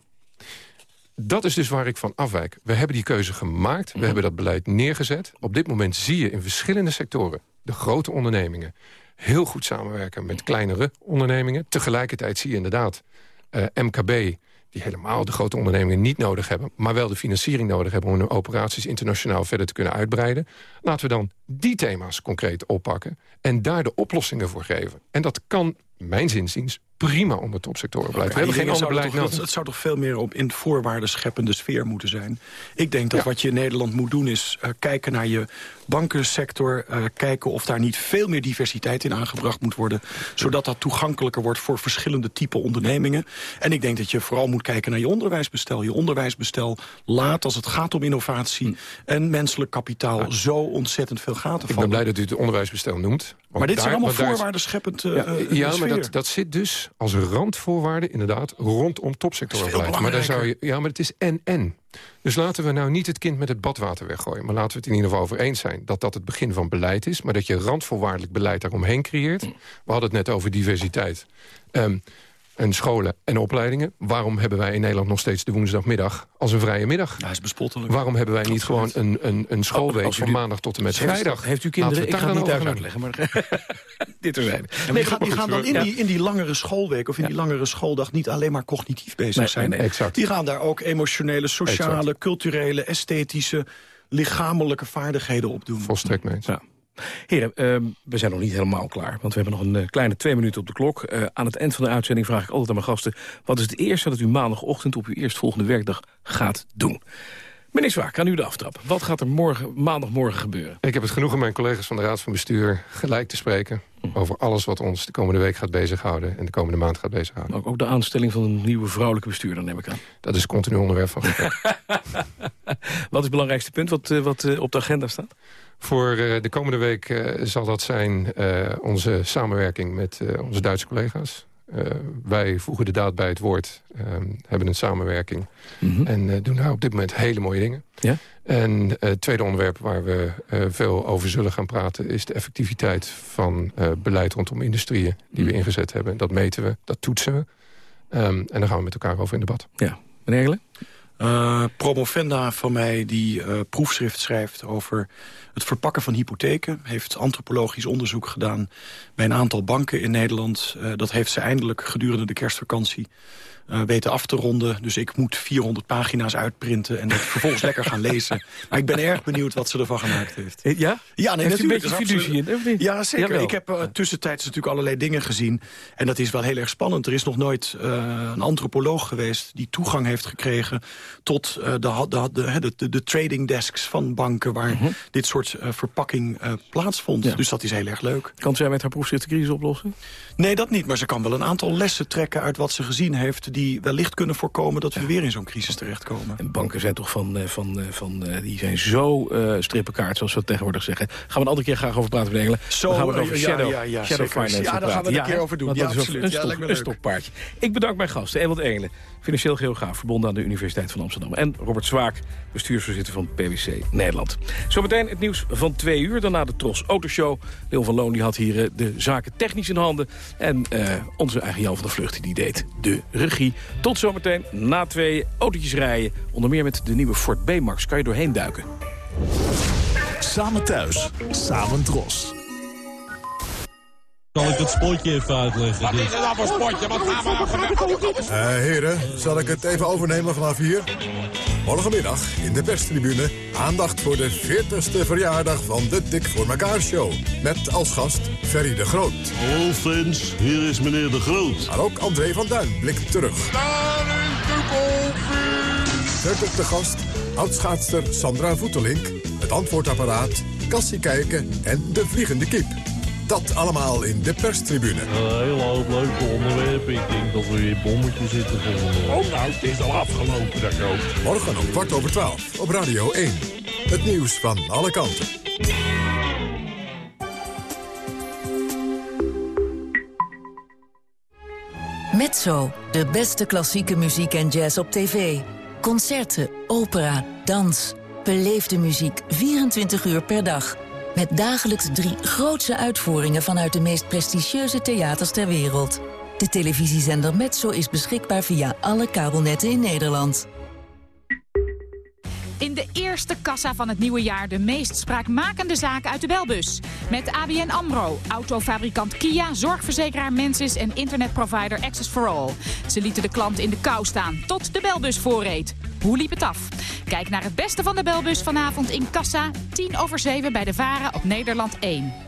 Dat is dus waar ik van afwijk. We hebben die keuze gemaakt, we hebben dat beleid neergezet. Op dit moment zie je in verschillende sectoren... de grote ondernemingen heel goed samenwerken met kleinere ondernemingen. Tegelijkertijd zie je inderdaad uh, MKB die helemaal de grote ondernemingen niet nodig hebben... maar wel de financiering nodig hebben om hun operaties internationaal verder te kunnen uitbreiden. Laten we dan die thema's concreet oppakken en daar de oplossingen voor geven. En dat kan, mijn zinziens, prima onder topsectorenbeleid. Okay, we hebben geen ander beleid nodig. Het zou toch veel meer op in voorwaarden scheppende sfeer moeten zijn. Ik denk dat wat je in Nederland moet doen is uh, kijken naar je bankensector. Uh, kijken of daar niet veel meer diversiteit in aangebracht moet worden. Zodat dat toegankelijker wordt voor verschillende type ondernemingen. En ik denk dat je vooral moet kijken naar je onderwijsbestel. Je onderwijsbestel laat als het gaat om innovatie hm. en menselijk kapitaal ja. zo ontzettend veel gaten vallen. Ik ben blij dat u het onderwijsbestel noemt. Maar dit daar, zijn allemaal voorwaarden scheppend uh, Ja, ja maar dat, dat zit dus als randvoorwaarde inderdaad rondom topsectorbeleid. Maar, daar zou je, ja, maar het is en-en. Dus laten we nou niet het kind met het badwater weggooien. Maar laten we het in ieder geval over eens zijn dat dat het begin van beleid is. Maar dat je randvoorwaardelijk beleid daaromheen creëert. We hadden het net over diversiteit. Um, en scholen en opleidingen. Waarom hebben wij in Nederland nog steeds de woensdagmiddag als een vrije middag? Ja, is bespottelijk. Waarom hebben wij niet gewoon een, een, een schoolweek van maandag tot en met vrijdag? Heeft u kinderen? Ik ga het niet uitleggen, maar dit er zijn. Nee, die, gaan, die gaan dan in die, in die langere schoolweek of in die langere schooldag niet alleen maar cognitief bezig nee, zijn. Nee, exact. Die gaan daar ook emotionele, sociale, exact. culturele, esthetische, lichamelijke vaardigheden op doen. Volstrekt mee. Ja. Heren, uh, we zijn nog niet helemaal klaar, want we hebben nog een uh, kleine twee minuten op de klok. Uh, aan het eind van de uitzending vraag ik altijd aan mijn gasten... wat is het eerste dat u maandagochtend op uw eerstvolgende werkdag gaat doen? Meneer Zwaak, aan u de aftrap. Wat gaat er morgen, maandagmorgen gebeuren? Ik heb het genoegen mijn collega's van de Raad van Bestuur gelijk te spreken... Hm. over alles wat ons de komende week gaat bezighouden... en de komende maand gaat bezighouden. Ook, ook de aanstelling van een nieuwe vrouwelijke bestuurder, neem ik aan. Dat is continu onderwerp van Wat is het belangrijkste punt wat, wat op de agenda staat? Voor uh, de komende week uh, zal dat zijn uh, onze samenwerking met onze Duitse collega's. wij voegen de daad bij het woord, hebben een samenwerking... Mm -hmm. en doen daar op dit moment hele mooie dingen. Ja? En het tweede onderwerp waar we veel over zullen gaan praten... is de effectiviteit van beleid rondom industrieën die we ingezet hebben. Dat meten we, dat toetsen we. Um, en daar gaan we met elkaar over in debat. Ja, meneer Egelen? Uh, promovenda van mij die uh, proefschrift schrijft over het verpakken van hypotheken. Heeft antropologisch onderzoek gedaan bij een aantal banken in Nederland. Uh, dat heeft ze eindelijk gedurende de kerstvakantie uh, weten af te ronden. Dus ik moet 400 pagina's uitprinten en het vervolgens lekker gaan lezen. Maar ik ben erg benieuwd wat ze ervan gemaakt heeft. Ja? Ja, nee, heeft natuurlijk. een beetje fiducie in, Ja, zeker. Jawel. Ik heb uh, tussentijds natuurlijk allerlei dingen gezien. En dat is wel heel erg spannend. Er is nog nooit uh, een antropoloog geweest die toegang heeft gekregen... tot de, de, de, de, de trading desks van banken... waar -huh. dit soort verpakking plaatsvond. Ja. Dus dat is heel erg leuk. Kan zij met haar proefschrift de crisis oplossen? Nee, dat niet. Maar ze kan wel een aantal lessen trekken uit wat ze gezien heeft... die wellicht kunnen voorkomen dat we weer in zo'n crisis terechtkomen. En banken zijn toch van, van, van die zijn zo uh, strippenkaart, zoals we tegenwoordig zeggen. Gaan we een andere keer graag over praten, meneer Zo, gaan we het over ja, shadow, ja, ja, shadow finance Ja, daar gaan we het een keer over doen. Ja, dat is absoluut. Een, ja, stok, een stokpaardje. Ik bedank mijn gasten, Ewald Engelen, financieel geograaf... verbonden aan de Universiteit van Amsterdam. En Robert Zwaak, bestuursvoorzitter van PwC Nederland. Zometeen het nieuws van twee uur. Daarna de Tros Autoshow. Leon van Loon die had hier uh, de zaken technisch in handen. En uh, onze eigen Jan van der Vlucht die deed de regie. Tot zometeen na twee autootjes rijden. Onder meer met de nieuwe Ford B-Max kan je doorheen duiken. Samen thuis, samen Tros. Zal ik het spotje even uitleggen? Wat is het dan voor spotje? Wat gaan we nou uh, Heren, zal ik het even overnemen vanaf hier? Morgenmiddag in de perstribune aandacht voor de 40ste verjaardag van de Dik voor elkaar show. Met als gast Ferry de Groot. Hallo fans, hier is meneer de Groot. Maar ook André van Duin blikt terug. Daar is de koffie! Verder op de gast oudschaatster Sandra Voetelink. Het antwoordapparaat, Cassie Kijken en de Vliegende Kip. Dat allemaal in de perstribune. Een hele hoop leuke onderwerpen. Ik denk dat we weer bommetjes zitten volgende Oh, nou, het is al afgelopen, dat ook. Morgen om kwart over twaalf op Radio 1. Het nieuws van alle kanten. Mezzo, de beste klassieke muziek en jazz op tv. Concerten, opera, dans. Beleefde muziek 24 uur per dag. Met dagelijks drie grootse uitvoeringen vanuit de meest prestigieuze theaters ter wereld. De televisiezender Mezzo is beschikbaar via alle kabelnetten in Nederland. In de eerste kassa van het nieuwe jaar de meest spraakmakende zaken uit de belbus. Met ABN AMRO, autofabrikant Kia, zorgverzekeraar Mensis en internetprovider Access for All. Ze lieten de klant in de kou staan tot de belbus voorreed. Hoe liep het af? Kijk naar het beste van de belbus vanavond in kassa, 10 over 7 bij de Varen op Nederland 1.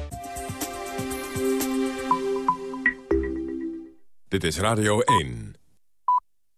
Dit is Radio 1.